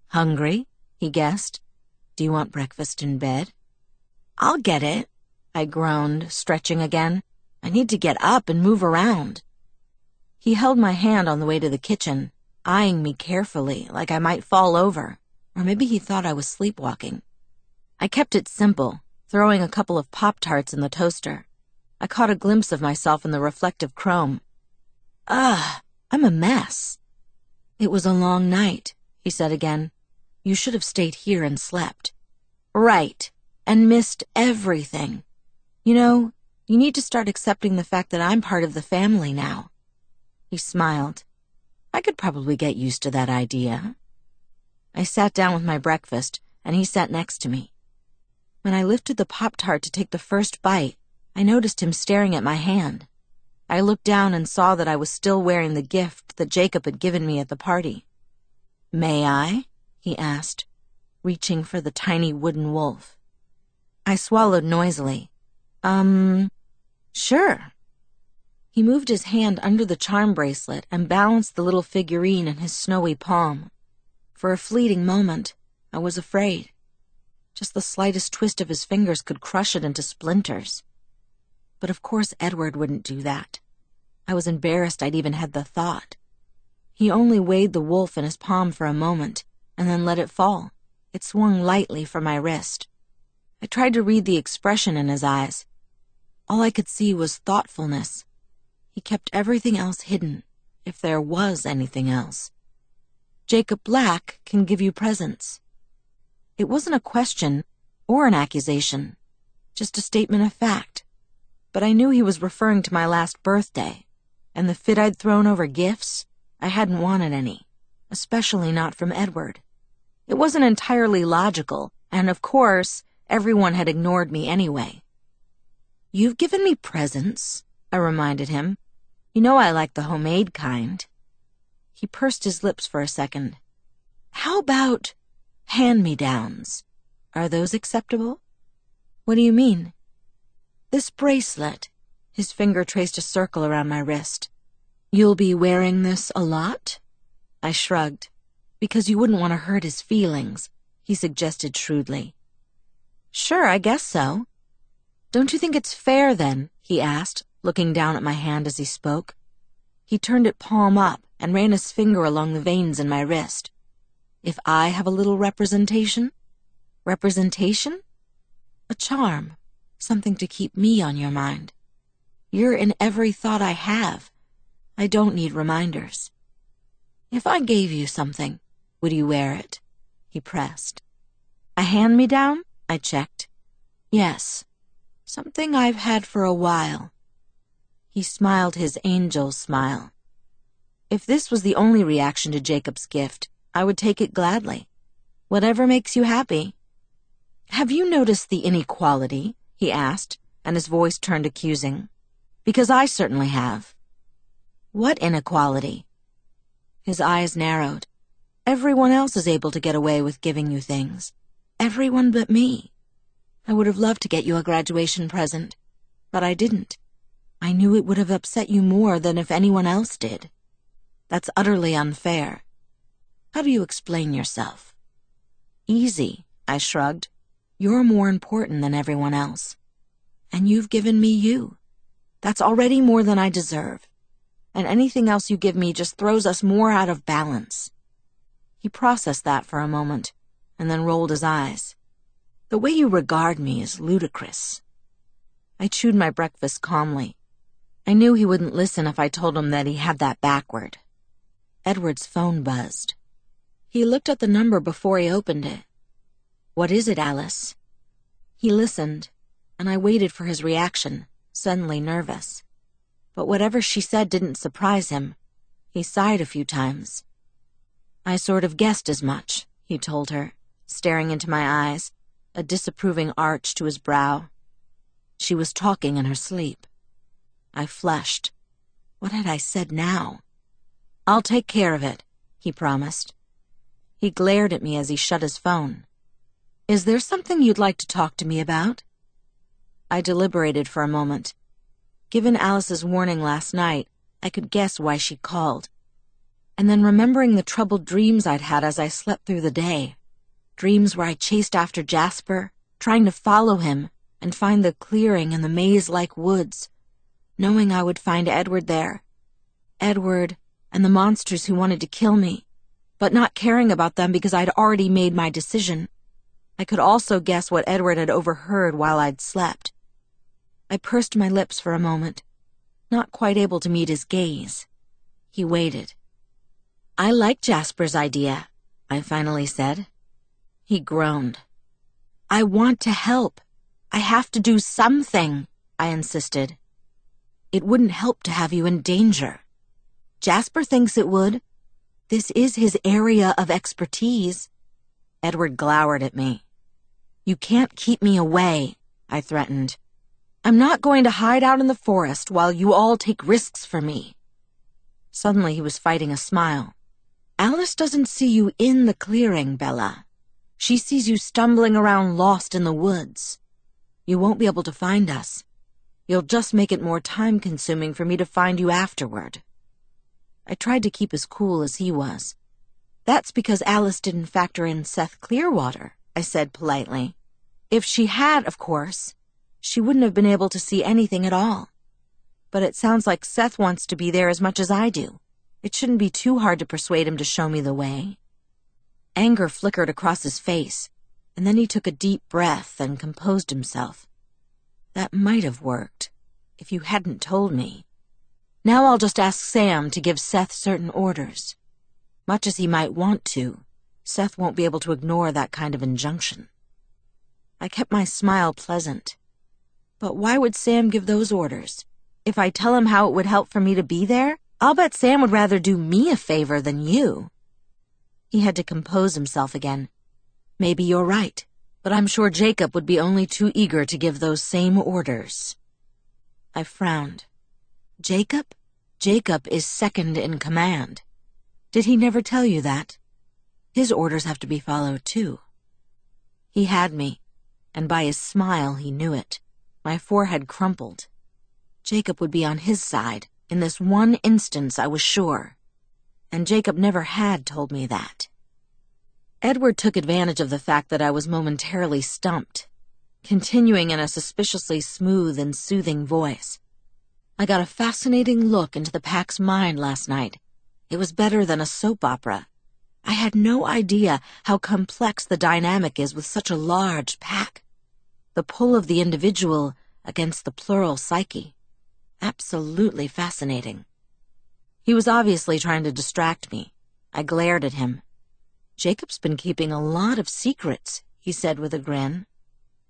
S1: Hungry? he guessed. Do you want breakfast in bed? I'll get it, I groaned, stretching again. I need to get up and move around. He held my hand on the way to the kitchen, eyeing me carefully, like I might fall over, or maybe he thought I was sleepwalking. I kept it simple, throwing a couple of Pop Tarts in the toaster. I caught a glimpse of myself in the reflective chrome. Ugh, I'm a mess. It was a long night, he said again. You should have stayed here and slept. Right, and missed everything. You know, you need to start accepting the fact that I'm part of the family now. He smiled. I could probably get used to that idea. I sat down with my breakfast, and he sat next to me. When I lifted the Pop Tart to take the first bite, I noticed him staring at my hand. I looked down and saw that I was still wearing the gift that Jacob had given me at the party. May I? He asked, reaching for the tiny wooden wolf. I swallowed noisily. Um, sure. He moved his hand under the charm bracelet and balanced the little figurine in his snowy palm. For a fleeting moment, I was afraid. Just the slightest twist of his fingers could crush it into splinters. But of course Edward wouldn't do that. I was embarrassed I'd even had the thought. He only weighed the wolf in his palm for a moment, and then let it fall. It swung lightly from my wrist. I tried to read the expression in his eyes. All I could see was thoughtfulness. He kept everything else hidden, if there was anything else. Jacob Black can give you presents. It wasn't a question or an accusation, just a statement of fact but I knew he was referring to my last birthday, and the fit I'd thrown over gifts, I hadn't wanted any, especially not from Edward. It wasn't entirely logical, and of course, everyone had ignored me anyway. You've given me presents, I reminded him. You know I like the homemade kind. He pursed his lips for a second. How about hand-me-downs? Are those acceptable? What do you mean? This bracelet. His finger traced a circle around my wrist. You'll be wearing this a lot? I shrugged. Because you wouldn't want to hurt his feelings, he suggested shrewdly. Sure, I guess so. Don't you think it's fair, then? he asked, looking down at my hand as he spoke. He turned it palm up and ran his finger along the veins in my wrist. If I have a little representation? Representation? A charm, something to keep me on your mind. You're in every thought I have. I don't need reminders. If I gave you something, would you wear it? He pressed. A hand-me-down? I checked. Yes. Something I've had for a while. He smiled his angel smile. If this was the only reaction to Jacob's gift, I would take it gladly. Whatever makes you happy. Have you noticed the inequality he asked, and his voice turned accusing. Because I certainly have. What inequality? His eyes narrowed. Everyone else is able to get away with giving you things. Everyone but me. I would have loved to get you a graduation present, but I didn't. I knew it would have upset you more than if anyone else did. That's utterly unfair. How do you explain yourself? Easy, I shrugged. You're more important than everyone else. And you've given me you. That's already more than I deserve. And anything else you give me just throws us more out of balance. He processed that for a moment, and then rolled his eyes. The way you regard me is ludicrous. I chewed my breakfast calmly. I knew he wouldn't listen if I told him that he had that backward. Edward's phone buzzed. He looked at the number before he opened it. What is it, Alice? He listened, and I waited for his reaction, suddenly nervous. But whatever she said didn't surprise him. He sighed a few times. I sort of guessed as much, he told her, staring into my eyes, a disapproving arch to his brow. She was talking in her sleep. I flushed. What had I said now? I'll take care of it, he promised. He glared at me as he shut his phone. Is there something you'd like to talk to me about? I deliberated for a moment. Given Alice's warning last night, I could guess why she called. And then remembering the troubled dreams I'd had as I slept through the day. Dreams where I chased after Jasper, trying to follow him and find the clearing in the maze-like woods, knowing I would find Edward there. Edward and the monsters who wanted to kill me, but not caring about them because I'd already made my decision. I could also guess what Edward had overheard while I'd slept. I pursed my lips for a moment, not quite able to meet his gaze. He waited. I like Jasper's idea, I finally said. He groaned. I want to help. I have to do something, I insisted. It wouldn't help to have you in danger. Jasper thinks it would. This is his area of expertise. Edward glowered at me. You can't keep me away, I threatened. I'm not going to hide out in the forest while you all take risks for me. Suddenly he was fighting a smile. Alice doesn't see you in the clearing, Bella. She sees you stumbling around lost in the woods. You won't be able to find us. You'll just make it more time consuming for me to find you afterward. I tried to keep as cool as he was. That's because Alice didn't factor in Seth Clearwater, I said politely. If she had, of course, she wouldn't have been able to see anything at all. But it sounds like Seth wants to be there as much as I do. It shouldn't be too hard to persuade him to show me the way. Anger flickered across his face, and then he took a deep breath and composed himself. That might have worked, if you hadn't told me. Now I'll just ask Sam to give Seth certain orders. Much as he might want to, Seth won't be able to ignore that kind of injunction. I kept my smile pleasant. But why would Sam give those orders? If I tell him how it would help for me to be there, I'll bet Sam would rather do me a favor than you. He had to compose himself again. Maybe you're right, but I'm sure Jacob would be only too eager to give those same orders. I frowned. Jacob? Jacob is second in command. Did he never tell you that? His orders have to be followed, too. He had me, and by his smile he knew it. My forehead crumpled. Jacob would be on his side. In this one instance, I was sure. And Jacob never had told me that. Edward took advantage of the fact that I was momentarily stumped, continuing in a suspiciously smooth and soothing voice. I got a fascinating look into the pack's mind last night. It was better than a soap opera. I had no idea how complex the dynamic is with such a large pack the pull of the individual against the plural psyche. Absolutely fascinating. He was obviously trying to distract me. I glared at him. Jacob's been keeping a lot of secrets, he said with a grin.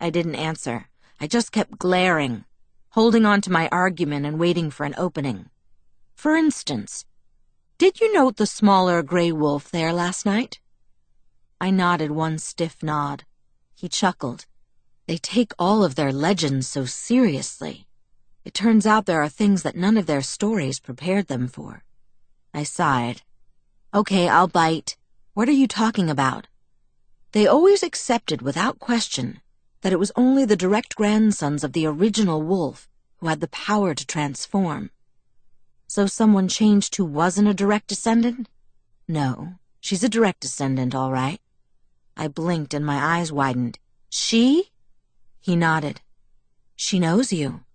S1: I didn't answer. I just kept glaring, holding on to my argument and waiting for an opening. For instance, did you note the smaller gray wolf there last night? I nodded one stiff nod. He chuckled. They take all of their legends so seriously. It turns out there are things that none of their stories prepared them for. I sighed. Okay, I'll bite. What are you talking about? They always accepted without question that it was only the direct grandsons of the original wolf who had the power to transform. So someone changed who wasn't a direct descendant? No, she's a direct descendant, all right. I blinked and my eyes widened. She? He nodded. She knows you.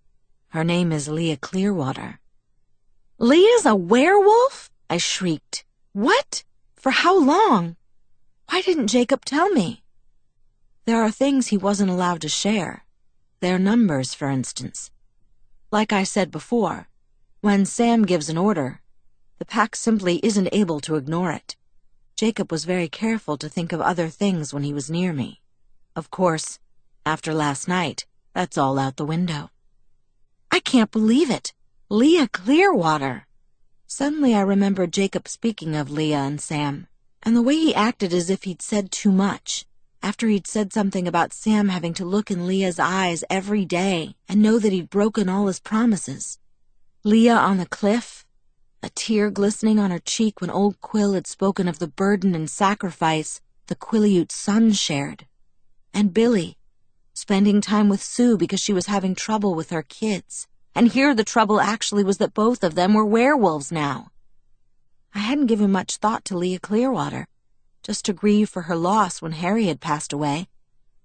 S1: Her name is Leah Clearwater. Leah's a werewolf? I shrieked. What? For how long? Why didn't Jacob tell me? There are things he wasn't allowed to share. Their numbers, for instance. Like I said before, when Sam gives an order, the pack simply isn't able to ignore it. Jacob was very careful to think of other things when he was near me. Of course, after last night, that's all out the window. I can't believe it. Leah Clearwater. Suddenly I remembered Jacob speaking of Leah and Sam, and the way he acted as if he'd said too much, after he'd said something about Sam having to look in Leah's eyes every day and know that he'd broken all his promises. Leah on the cliff, a tear glistening on her cheek when old Quil had spoken of the burden and sacrifice the Quileute son shared. And Billy, spending time with Sue because she was having trouble with her kids. And here the trouble actually was that both of them were werewolves now. I hadn't given much thought to Leah Clearwater, just to grieve for her loss when Harry had passed away,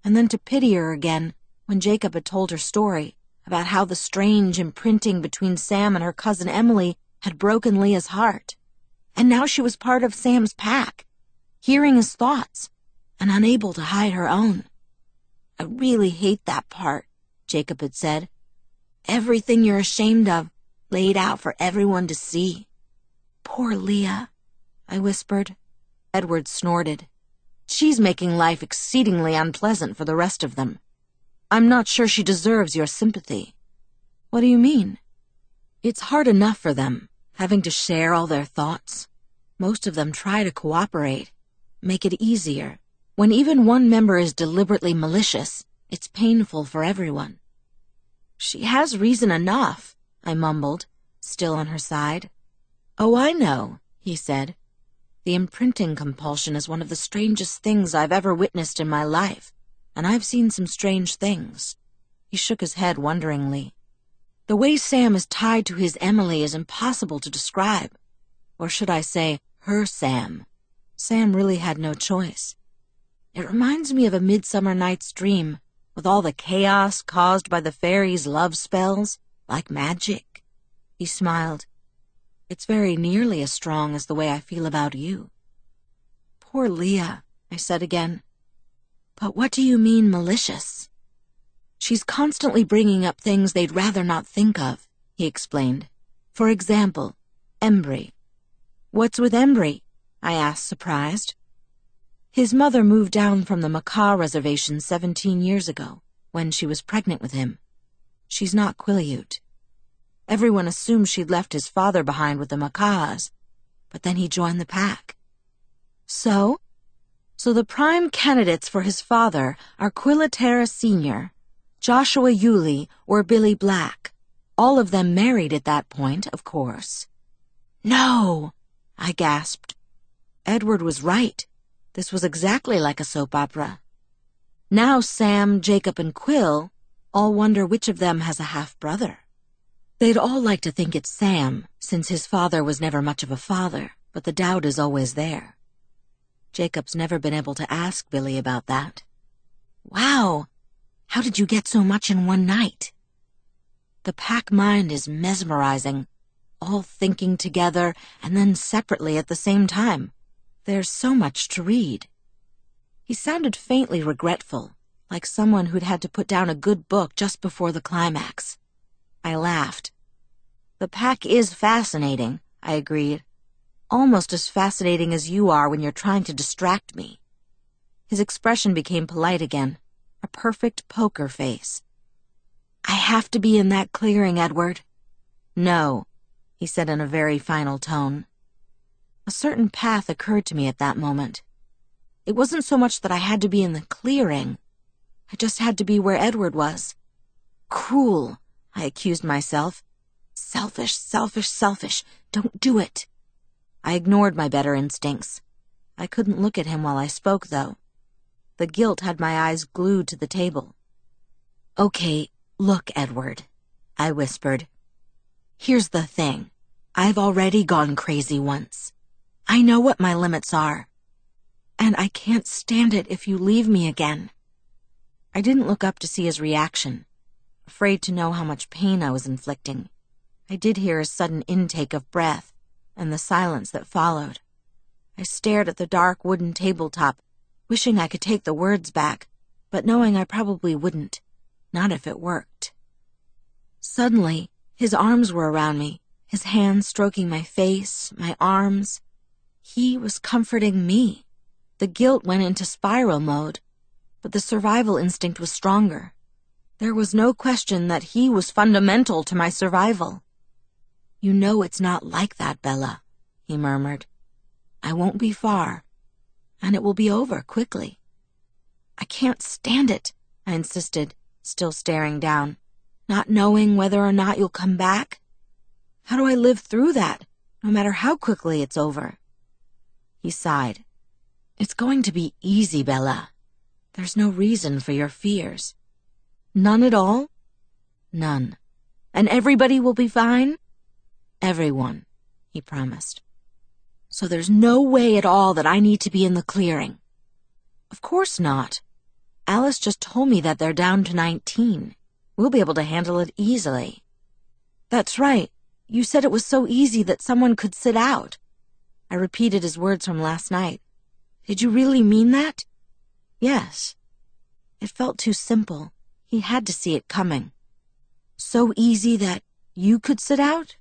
S1: and then to pity her again when Jacob had told her story about how the strange imprinting between Sam and her cousin Emily had broken Leah's heart. And now she was part of Sam's pack, hearing his thoughts and unable to hide her own. I really hate that part, Jacob had said. Everything you're ashamed of, laid out for everyone to see. Poor Leah, I whispered. Edward snorted. She's making life exceedingly unpleasant for the rest of them. I'm not sure she deserves your sympathy. What do you mean? It's hard enough for them, having to share all their thoughts. Most of them try to cooperate, make it easier, when even one member is deliberately malicious, it's painful for everyone. She has reason enough, I mumbled, still on her side. Oh, I know, he said. The imprinting compulsion is one of the strangest things I've ever witnessed in my life, and I've seen some strange things. He shook his head wonderingly. The way Sam is tied to his Emily is impossible to describe. Or should I say, her Sam? Sam really had no choice. It reminds me of a Midsummer Night's Dream, with all the chaos caused by the fairies' love spells, like magic. He smiled. It's very nearly as strong as the way I feel about you. Poor Leah, I said again. But what do you mean malicious? She's constantly bringing up things they'd rather not think of, he explained. For example, Embry. What's with Embry? I asked, surprised. His mother moved down from the Makah reservation 17 years ago, when she was pregnant with him. She's not Quileute. Everyone assumed she'd left his father behind with the Makahs, but then he joined the pack. So? So the prime candidates for his father are Quil Ateara Sr., Joshua Uley, or Billy Black. All of them married at that point, of course. No, I gasped. Edward was right. This was exactly like a soap opera. Now Sam, Jacob, and Quil all wonder which of them has a half-brother. They'd all like to think it's Sam, since his father was never much of a father, but the doubt is always there. Jacob's never been able to ask Billy about that. Wow, how did you get so much in one night? The pack mind is mesmerizing, all thinking together and then separately at the same time. There's so much to read. He sounded faintly regretful, like someone who'd had to put down a good book just before the climax. I laughed. The pack is fascinating, I agreed. Almost as fascinating as you are when you're trying to distract me. His expression became polite again, a perfect poker face. I have to be in that clearing, Edward. No, he said in a very final tone. A certain path occurred to me at that moment. It wasn't so much that I had to be in the clearing. I just had to be where Edward was. Cruel, I accused myself. Selfish, selfish, selfish. Don't do it. I ignored my better instincts. I couldn't look at him while I spoke, though. The guilt had my eyes glued to the table. Okay, look, Edward, I whispered. Here's the thing. I've already gone crazy once. I know what my limits are. And I can't stand it if you leave me again. I didn't look up to see his reaction, afraid to know how much pain I was inflicting. I did hear a sudden intake of breath and the silence that followed. I stared at the dark wooden tabletop wishing I could take the words back, but knowing I probably wouldn't. Not if it worked. Suddenly, his arms were around me, his hands stroking my face, my arms. He was comforting me. The guilt went into spiral mode, but the survival instinct was stronger. There was no question that he was fundamental to my survival. You know it's not like that, Bella, he murmured. I won't be far, and it will be over quickly. I can't stand it, I insisted, still staring down, not knowing whether or not you'll come back. How do I live through that, no matter how quickly it's over? He sighed. It's going to be easy, Bella. There's no reason for your fears. None at all? None. And everybody will be fine? Everyone, he promised. So there's no way at all that I need to be in the clearing. Of course not. Alice just told me that they're down to 19. We'll be able to handle it easily. That's right. You said it was so easy that someone could sit out. I repeated his words from last night. Did you really mean that? Yes. It felt too simple. He had to see it coming. So easy that you could sit out?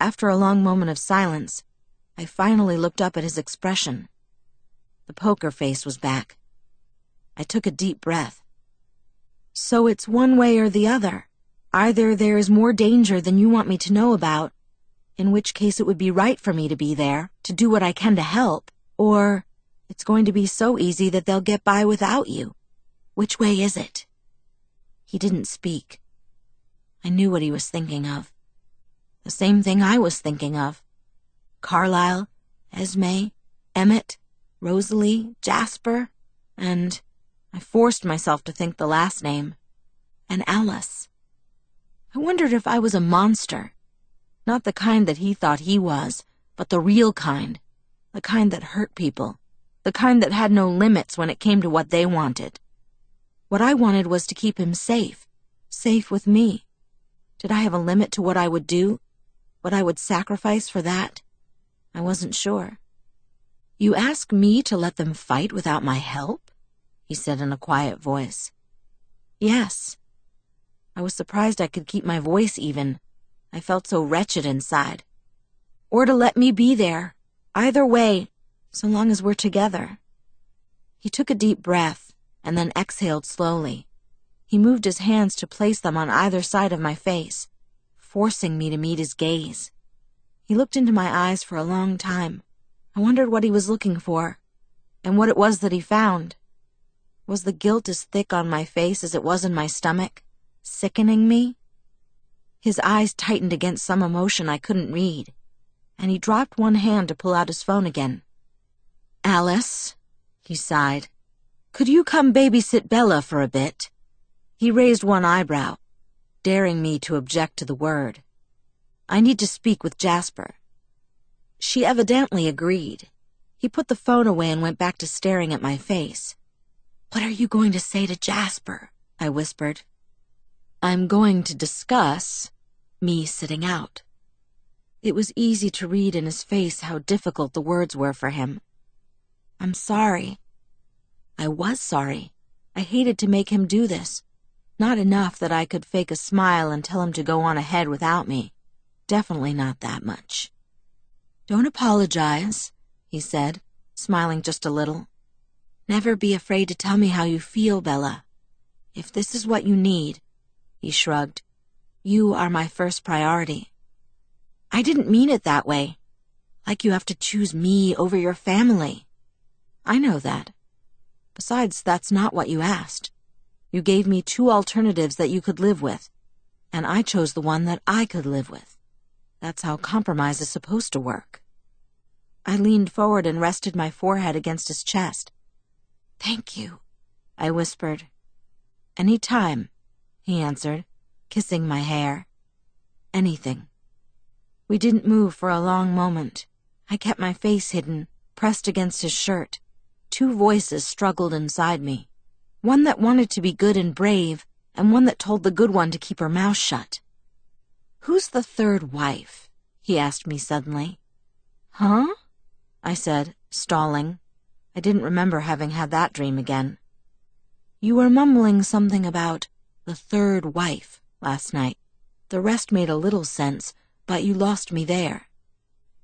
S1: After a long moment of silence, I finally looked up at his expression. The poker face was back. I took a deep breath. So it's one way or the other. Either there is more danger than you want me to know about, in which case it would be right for me to be there, to do what I can to help, or it's going to be so easy that they'll get by without you. Which way is it? He didn't speak. I knew what he was thinking of. The same thing I was thinking of. Carlisle, Esme, Emmett, Rosalie, Jasper, and I forced myself to think the last name, and Alice. I wondered if I was a monster. Not the kind that he thought he was, but the real kind. The kind that hurt people. The kind that had no limits when it came to what they wanted. What I wanted was to keep him safe, safe with me. Did I have a limit to what I would do? What I would sacrifice for that? I wasn't sure. You ask me to let them fight without my help? He said in a quiet voice. Yes. I was surprised I could keep my voice even. I felt so wretched inside. Or to let me be there. Either way, so long as we're together. He took a deep breath and then exhaled slowly. He moved his hands to place them on either side of my face, forcing me to meet his gaze. He looked into my eyes for a long time. I wondered what he was looking for, and what it was that he found. Was the guilt as thick on my face as it was in my stomach, sickening me? His eyes tightened against some emotion I couldn't read, and he dropped one hand to pull out his phone again. Alice, he sighed. Could you come babysit Bella for a bit? He raised one eyebrow, daring me to object to the word. I need to speak with Jasper. She evidently agreed. He put the phone away and went back to staring at my face. What are you going to say to Jasper? I whispered. I'm going to discuss me sitting out. It was easy to read in his face how difficult the words were for him. I'm sorry, I was sorry. I hated to make him do this. Not enough that I could fake a smile and tell him to go on ahead without me. Definitely not that much. Don't apologize, he said, smiling just a little. Never be afraid to tell me how you feel, Bella. If this is what you need, he shrugged, you are my first priority. I didn't mean it that way. Like you have to choose me over your family. I know that. Besides, that's not what you asked. You gave me two alternatives that you could live with, and I chose the one that I could live with. That's how compromise is supposed to work. I leaned forward and rested my forehead against his chest. Thank you, I whispered. Any time, he answered, kissing my hair. Anything. We didn't move for a long moment. I kept my face hidden, pressed against his shirt. Two voices struggled inside me. One that wanted to be good and brave, and one that told the good one to keep her mouth shut. Who's the third wife? he asked me suddenly. Huh? I said, stalling. I didn't remember having had that dream again. You were mumbling something about the third wife last night. The rest made a little sense, but you lost me there.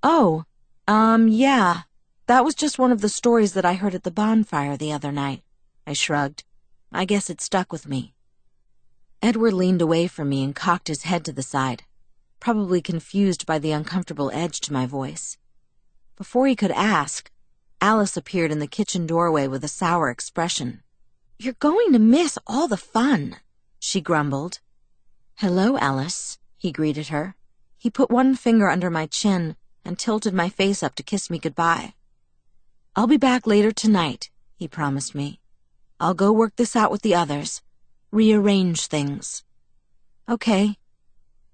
S1: Oh, um, yeah. That was just one of the stories that I heard at the bonfire the other night. I shrugged. I guess it stuck with me. Edward leaned away from me and cocked his head to the side, probably confused by the uncomfortable edge to my voice. Before he could ask, Alice appeared in the kitchen doorway with a sour expression. You're going to miss all the fun, she grumbled. Hello, Alice, he greeted her. He put one finger under my chin and tilted my face up to kiss me goodbye. I'll be back later tonight, he promised me. I'll go work this out with the others, rearrange things. Okay.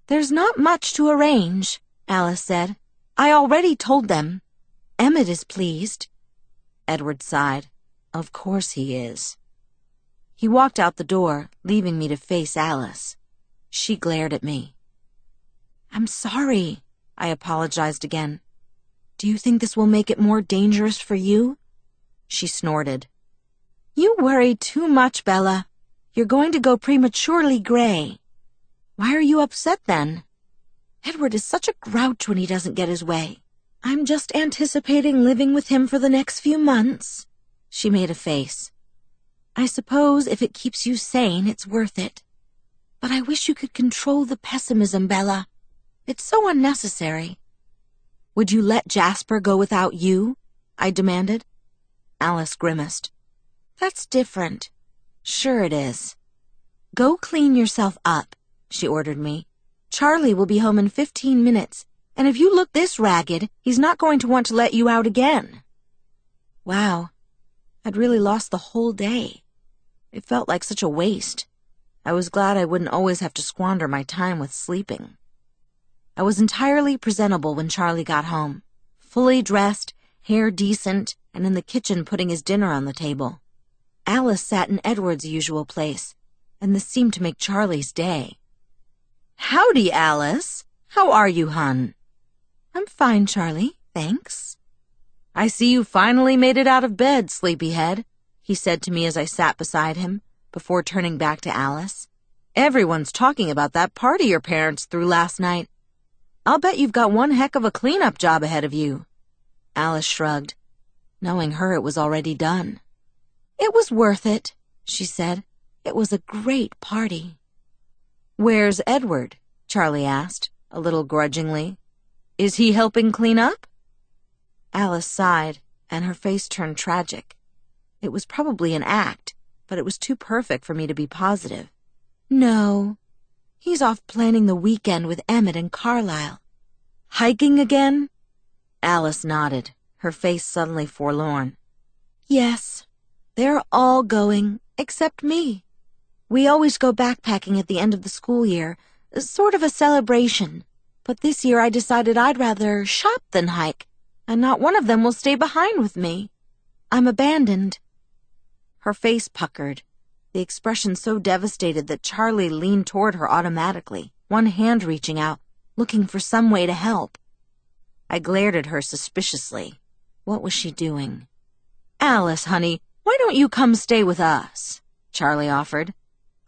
S1: There's not much to arrange, Alice said. I already told them. Emmett is pleased. Edward sighed. Of course he is. He walked out the door, leaving me to face Alice. She glared at me. I'm sorry, I apologized again. Do you think this will make it more dangerous for you? She snorted. You worry too much, Bella. You're going to go prematurely gray. Why are you upset then? Edward is such a grouch when he doesn't get his way. I'm just anticipating living with him for the next few months. She made a face. I suppose if it keeps you sane, it's worth it. But I wish you could control the pessimism, Bella. It's so unnecessary. Would you let Jasper go without you? I demanded. Alice grimaced. That's different. Sure it is. Go clean yourself up, she ordered me. Charlie will be home in fifteen minutes, and if you look this ragged, he's not going to want to let you out again. Wow. I'd really lost the whole day. It felt like such a waste. I was glad I wouldn't always have to squander my time with sleeping. I was entirely presentable when Charlie got home, fully dressed, hair decent, and in the kitchen putting his dinner on the table. Alice sat in Edward's usual place, and this seemed to make Charlie's day. Howdy, Alice. How are you, hun? I'm fine, Charlie, thanks. I see you finally made it out of bed, sleepyhead, he said to me as I sat beside him, before turning back to Alice. Everyone's talking about that party your parents threw last night. I'll bet you've got one heck of a cleanup job ahead of you. Alice shrugged. Knowing her, it was already done. It was worth it, she said. It was a great party. Where's Edward? Charlie asked, a little grudgingly. Is he helping clean up? Alice sighed, and her face turned tragic. It was probably an act, but it was too perfect for me to be positive. No, He's off planning the weekend with Emmett and Carlisle. Hiking again? Alice nodded, her face suddenly forlorn. Yes, they're all going, except me. We always go backpacking at the end of the school year, sort of a celebration. But this year I decided I'd rather shop than hike, and not one of them will stay behind with me. I'm abandoned. Her face puckered, the expression so devastated that Charlie leaned toward her automatically, one hand reaching out, looking for some way to help. I glared at her suspiciously. What was she doing? Alice, honey, why don't you come stay with us? Charlie offered.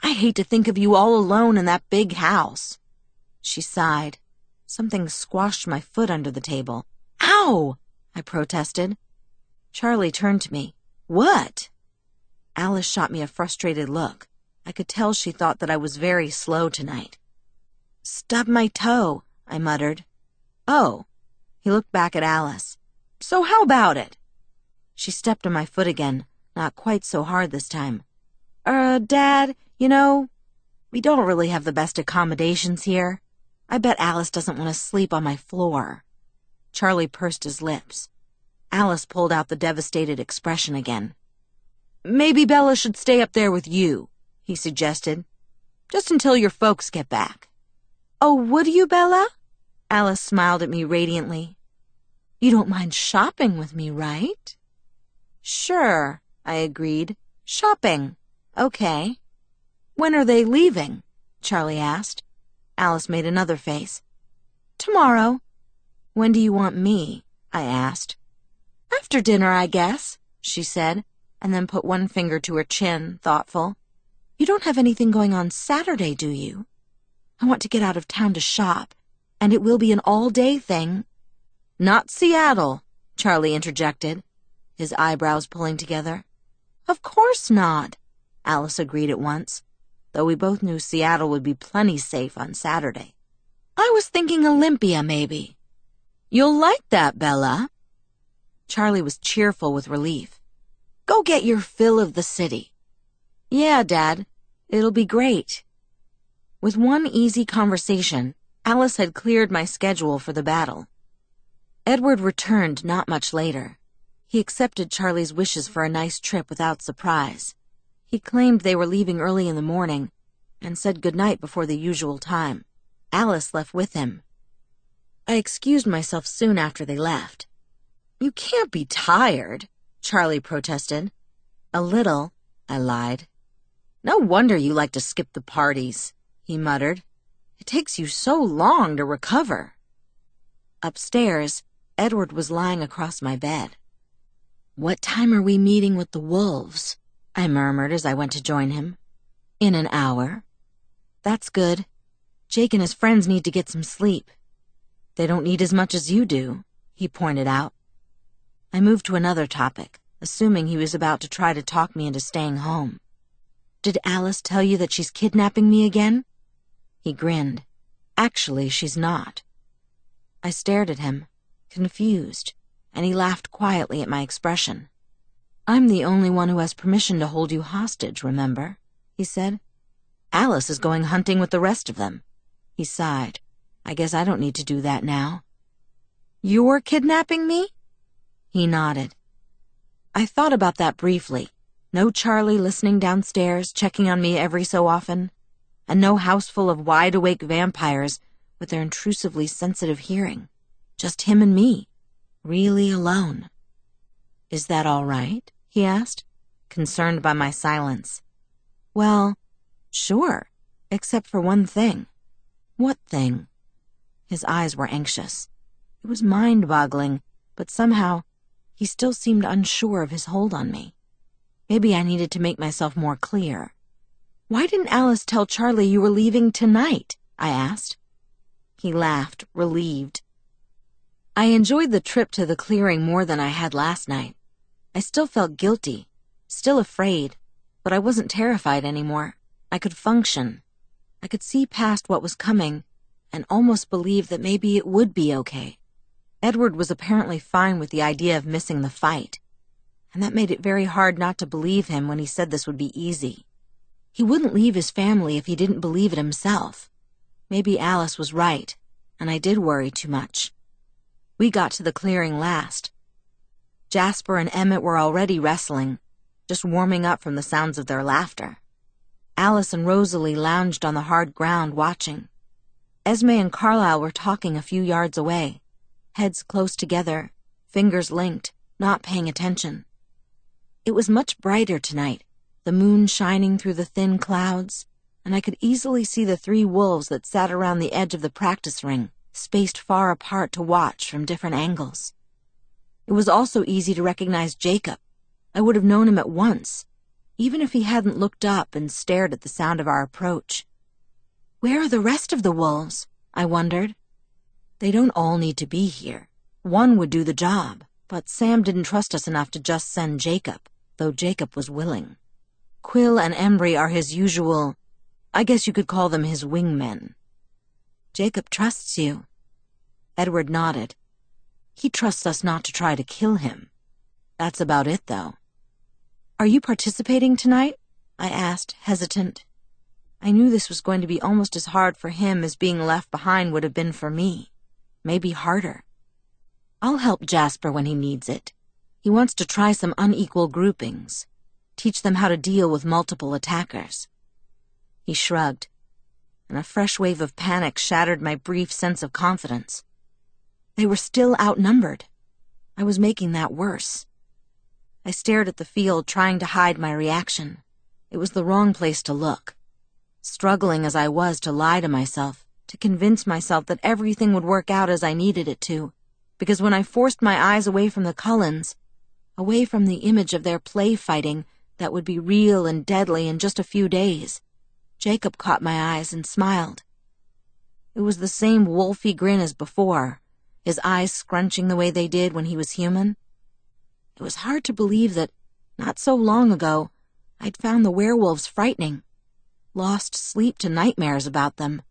S1: I hate to think of you all alone in that big house. She sighed. Something squashed my foot under the table. Ow! I protested. Charlie turned to me. What? Alice shot me a frustrated look. I could tell she thought that I was very slow tonight. Stubbed my toe, I muttered. Oh. He looked back at Alice. So how about it? She stepped on my foot again, not quite so hard this time. Er, uh, Dad, you know, we don't really have the best accommodations here. I bet Alice doesn't want to sleep on my floor. Charlie pursed his lips. Alice pulled out the devastated expression again. Maybe Bella should stay up there with you, he suggested. Just until your folks get back. Oh, would you, Bella? Alice smiled at me radiantly. You don't mind shopping with me, right? Sure, I agreed. Shopping. Okay. When are they leaving? Charlie asked. Alice made another face. Tomorrow. When do you want me? I asked. After dinner, I guess, she said, and then put one finger to her chin, thoughtful. You don't have anything going on Saturday, do you? I want to get out of town to shop, and it will be an all-day thing. Not Seattle, Charlie interjected, his eyebrows pulling together. Of course not, Alice agreed at once, though we both knew Seattle would be plenty safe on Saturday. I was thinking Olympia, maybe. You'll like that, Bella. Charlie was cheerful with relief. Go get your fill of the city. Yeah, Dad. It'll be great. With one easy conversation, Alice had cleared my schedule for the battle. Edward returned not much later. He accepted Charlie's wishes for a nice trip without surprise. He claimed they were leaving early in the morning and said goodnight before the usual time. Alice left with him. I excused myself soon after they left. You can't be tired, Charlie protested. A little, I lied. No wonder you like to skip the parties, he muttered. It takes you so long to recover. Upstairs, Edward was lying across my bed. What time are we meeting with the wolves? I murmured as I went to join him. In an hour. That's good. Jake and his friends need to get some sleep. They don't need as much as you do, he pointed out. I moved to another topic, assuming he was about to try to talk me into staying home. Did Alice tell you that she's kidnapping me again? He grinned. Actually, she's not. I stared at him, confused, and he laughed quietly at my expression. I'm the only one who has permission to hold you hostage, remember? he said. Alice is going hunting with the rest of them. He sighed. I guess I don't need to do that now. You're kidnapping me? He nodded. I thought about that briefly. No Charlie listening downstairs, checking on me every so often, and no house full of wide-awake vampires with their intrusively sensitive hearing. Just him and me, really alone. Is that all right? he asked, concerned by my silence. Well, sure, except for one thing. What thing? His eyes were anxious. It was mind-boggling, but somehow he still seemed unsure of his hold on me. Maybe I needed to make myself more clear. Why didn't Alice tell Charlie you were leaving tonight? I asked. He laughed, relieved. I enjoyed the trip to the clearing more than I had last night. I still felt guilty, still afraid, but I wasn't terrified anymore. I could function. I could see past what was coming and almost believe that maybe it would be okay. Edward was apparently fine with the idea of missing the fight, and that made it very hard not to believe him when he said this would be easy. He wouldn't leave his family if he didn't believe it himself. Maybe Alice was right, and I did worry too much. We got to the clearing last. Jasper and Emmett were already wrestling, just warming up from the sounds of their laughter. Alice and Rosalie lounged on the hard ground watching. Esme and Carlisle were talking a few yards away heads close together, fingers linked, not paying attention. It was much brighter tonight, the moon shining through the thin clouds, and I could easily see the three wolves that sat around the edge of the practice ring, spaced far apart to watch from different angles. It was also easy to recognize Jacob. I would have known him at once, even if he hadn't looked up and stared at the sound of our approach. Where are the rest of the wolves? I wondered. They don't all need to be here. One would do the job, but Sam didn't trust us enough to just send Jacob, though Jacob was willing. Quil and Embry are his usual, I guess you could call them his wingmen. Jacob trusts you. Edward nodded. He trusts us not to try to kill him. That's about it, though. Are you participating tonight? I asked, hesitant. I knew this was going to be almost as hard for him as being left behind would have been for me maybe harder. I'll help Jasper when he needs it. He wants to try some unequal groupings, teach them how to deal with multiple attackers. He shrugged, and a fresh wave of panic shattered my brief sense of confidence. They were still outnumbered. I was making that worse. I stared at the field, trying to hide my reaction. It was the wrong place to look. Struggling as I was to lie to myself, to convince myself that everything would work out as I needed it to, because when I forced my eyes away from the Cullens, away from the image of their play fighting that would be real and deadly in just a few days. Jacob caught my eyes and smiled. It was the same wolfy grin as before, his eyes scrunching the way they did when he was human. It was hard to believe that, not so long ago, I'd found the werewolves frightening, lost sleep to nightmares about them.